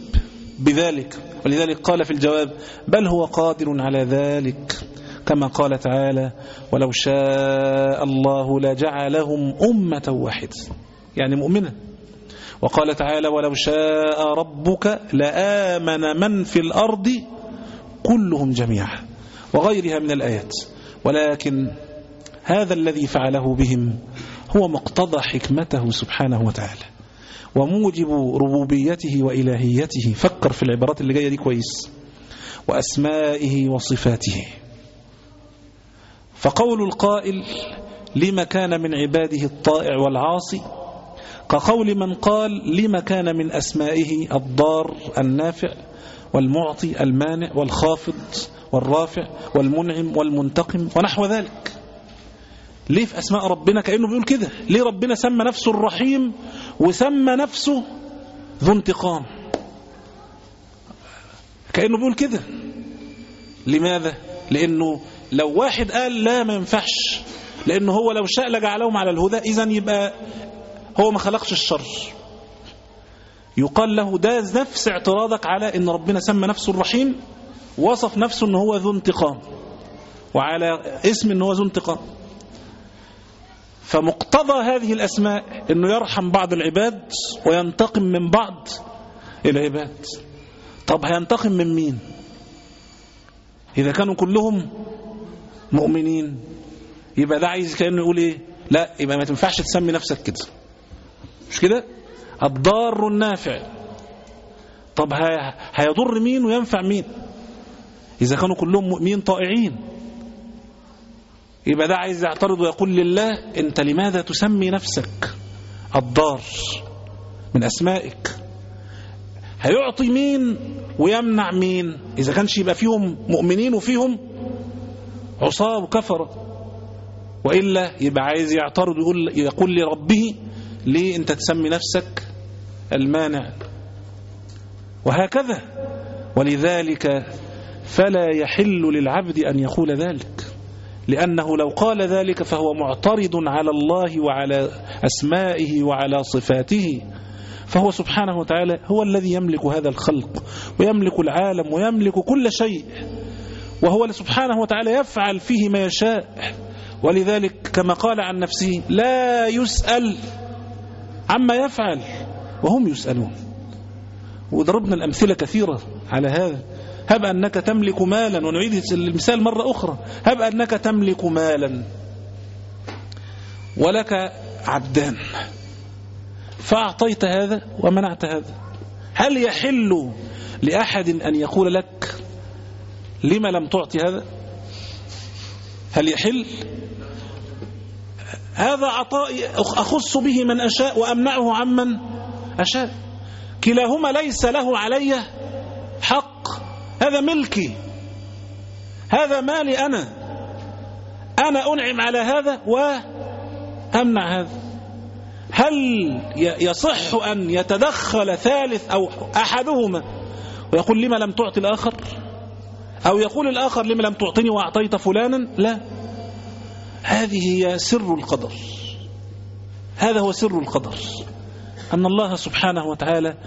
بذلك. ولذلك قال في الجواب بل هو قادر على ذلك كما قال تعالى ولو شاء الله لجعلهم أمة واحدة. يعني مؤمنة. وقال تعالى ولو شاء ربك لآمن من في الأرض كلهم جميعا وغيرها من الآيات. ولكن هذا الذي فعله بهم هو مقتضى حكمته سبحانه وتعالى وموجب ربوبيته وإلهيته. فكر في العبارات اللي جاية دي كويس. وأسمائه وصفاته. فقول القائل لما كان من عباده الطائع والعاصي كقول من قال لما كان من أسمائه الضار النافع والمعطي المانع والخافض والرافع والمنعم والمنتقم ونحو ذلك. ليه في أسماء ربنا كأنه بيقول كده؟ ليه ربنا سمى نفسه الرحيم وسمى نفسه ذو انتقام؟ كأنه بيقول كده. لماذا؟ لأنه لو واحد قال لا ما ينفعش لأنه هو لو شاء لجعلهم على الهدى إذا يبقى هو ما خلقش الشر. يقال له ده نفس اعتراضك على إن ربنا سمى نفسه الرحيم وصف نفسه إن هو ذو انتقام وعلى اسم إن هو ذو انتقام. فمقتضى هذه الأسماء إنه يرحم بعض العباد وينتقم من بعض العباد طب هينتقم من مين؟ إذا كانوا كلهم مؤمنين يبقى ده عايز كأنه يقول إيه؟ لا يبقى ما تنفعش تسمي نفسك كده. مش كده؟ الضار النافع. طب هيضر مين وينفع مين؟ إذا كانوا كلهم مؤمنين طائعين. يبقى ده عايز يعترض ويقول لله أنت لماذا تسمي نفسك الضار من أسمائك؟ هيعطي مين ويمنع مين؟ إذا كانش يبقى فيهم مؤمنين وفيهم عصاة وكفرة. وإلا يبقى عايز يعترض ويقول يقول لربه ليه أنت تسمي نفسك المانع؟ وهكذا. ولذلك فلا يحل للعبد أن يقول ذلك لأنه لو قال ذلك فهو معترض على الله وعلى أسمائه وعلى صفاته. فهو سبحانه وتعالى هو الذي يملك هذا الخلق ويملك العالم ويملك كل شيء. وهو سبحانه وتعالى يفعل فيه ما يشاء. ولذلك كما قال عن نفسه لا يسأل عما يفعل وهم يسألون. وضربنا الأمثلة كثيرة على هذا. هب أنك تملك مالا ونعيد المثال مرة أخرى. هب أنك تملك مالا ولك عبدان فأعطيت هذا ومنعت هذا. هل يحل لأحد أن يقول لك لما لم تعطي هذا؟ هل يحل؟ هذا عطائي أخص به من أشاء وأمنعه عمن أشاء. كلاهما ليس له علي حق. هذا ملكي. هذا مالي أنا. أنا أنعم على هذا وأمنع هذا. هل يصح أن يتدخل ثالث أو أحدهما ويقول لما لم تعطي الآخر؟ أو يقول الآخر لما لم تعطني وأعطيت فلانا؟ لا. هذه هي سر القدر. هذا هو سر القدر. أن الله سبحانه وتعالى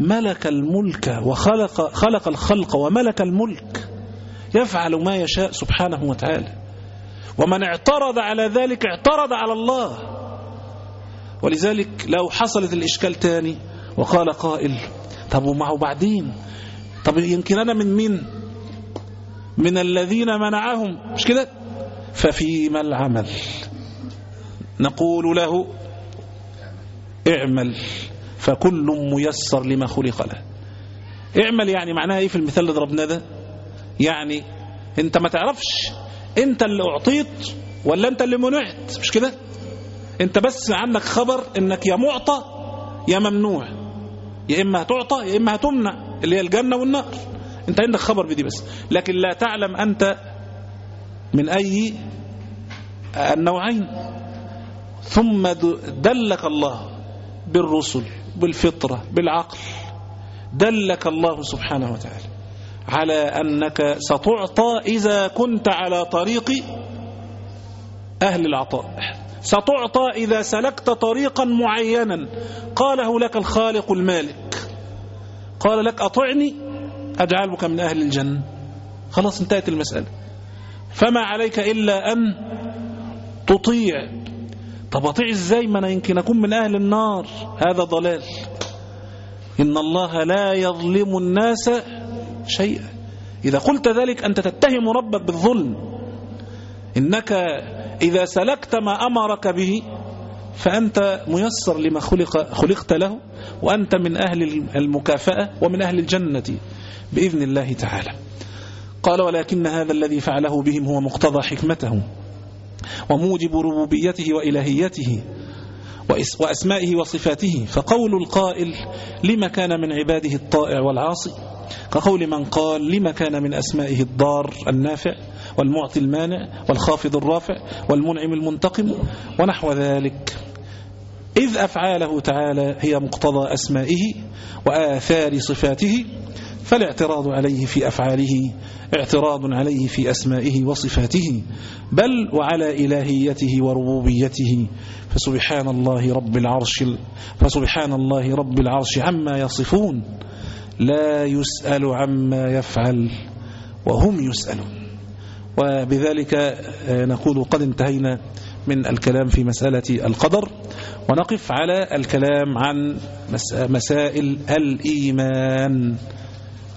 ملك الملك وخلق خلق الخلق وملك الملك. يفعل ما يشاء سبحانه وتعالى. ومن اعترض على ذلك اعترض على الله. ولذلك لو حصلت الإشكال تاني وقال قائل طب ومعه بعدين؟ طب يمكن أنا من مين؟ من الذين منعهم. مش كده؟ ففيما العمل؟ نقول له اعمل فكل ميسر لما خلق له. اعمل يعني معناها إيه في المثال اللي ضربناه ده؟ يعني أنت ما تعرفش أنت اللي أعطيت ولا أنت اللي منعت مش كده؟ أنت بس عندك خبر إنك يا معطى يا ممنوع. يا إما هتعطى يا إما هتمنع اللي هي الجنة والنار. أنت عندك خبر بدي بس. لكن لا تعلم أنت من أي النوعين. ثم دلك الله بالرسل بالفطرة بالعقل. دلك الله سبحانه وتعالى على أنك ستعطى إذا كنت على طريق أهل العطاء. ستعطى إذا سلكت طريقا معينا. قاله لك الخالق المالك. قال لك أطعني أجعلك من أهل الجنة. خلاص انتهت المسألة. فما عليك إلا أن تطيع. طب أطيع إزاي؟ ما أنا يمكن أكون من أهل النار. هذا ضلال. إن الله لا يظلم الناس شيئا. إذا قلت ذلك أنت تتهم ربك بالظلم. إنك إذا سلكت ما أمرك به فأنت ميسر لما خلق خلقت له وأنت من أهل المكافأة ومن أهل الجنة بإذن الله تعالى. قال ولكن هذا الذي فعله بهم هو مقتضى حكمته وموجب ربوبيته وإلهيته وأسمائه وصفاته. فقول القائل لما كان من عباده الطائع والعاصي كقول من قال لما كان من أسمائه الضار النافع والمعطي المانع والخافض الرافع والمنعم المنتقم ونحو ذلك. إذ أفعاله تعالى هي مقتضى أسمائه وآثار صفاته فالاعتراض عليه في أفعاله اعتراض عليه في أسمائه وصفاته بل وعلى إلهيته وربوبيته. فسبحان الله رب العرش فسبحان الله رب العرش عما يصفون لا يسأل عما يفعل وهم يسألون. وبذلك آه، نقول قد انتهينا من الكلام في مسألة القدر. ونقف على الكلام عن مس- مسائل الإيمان.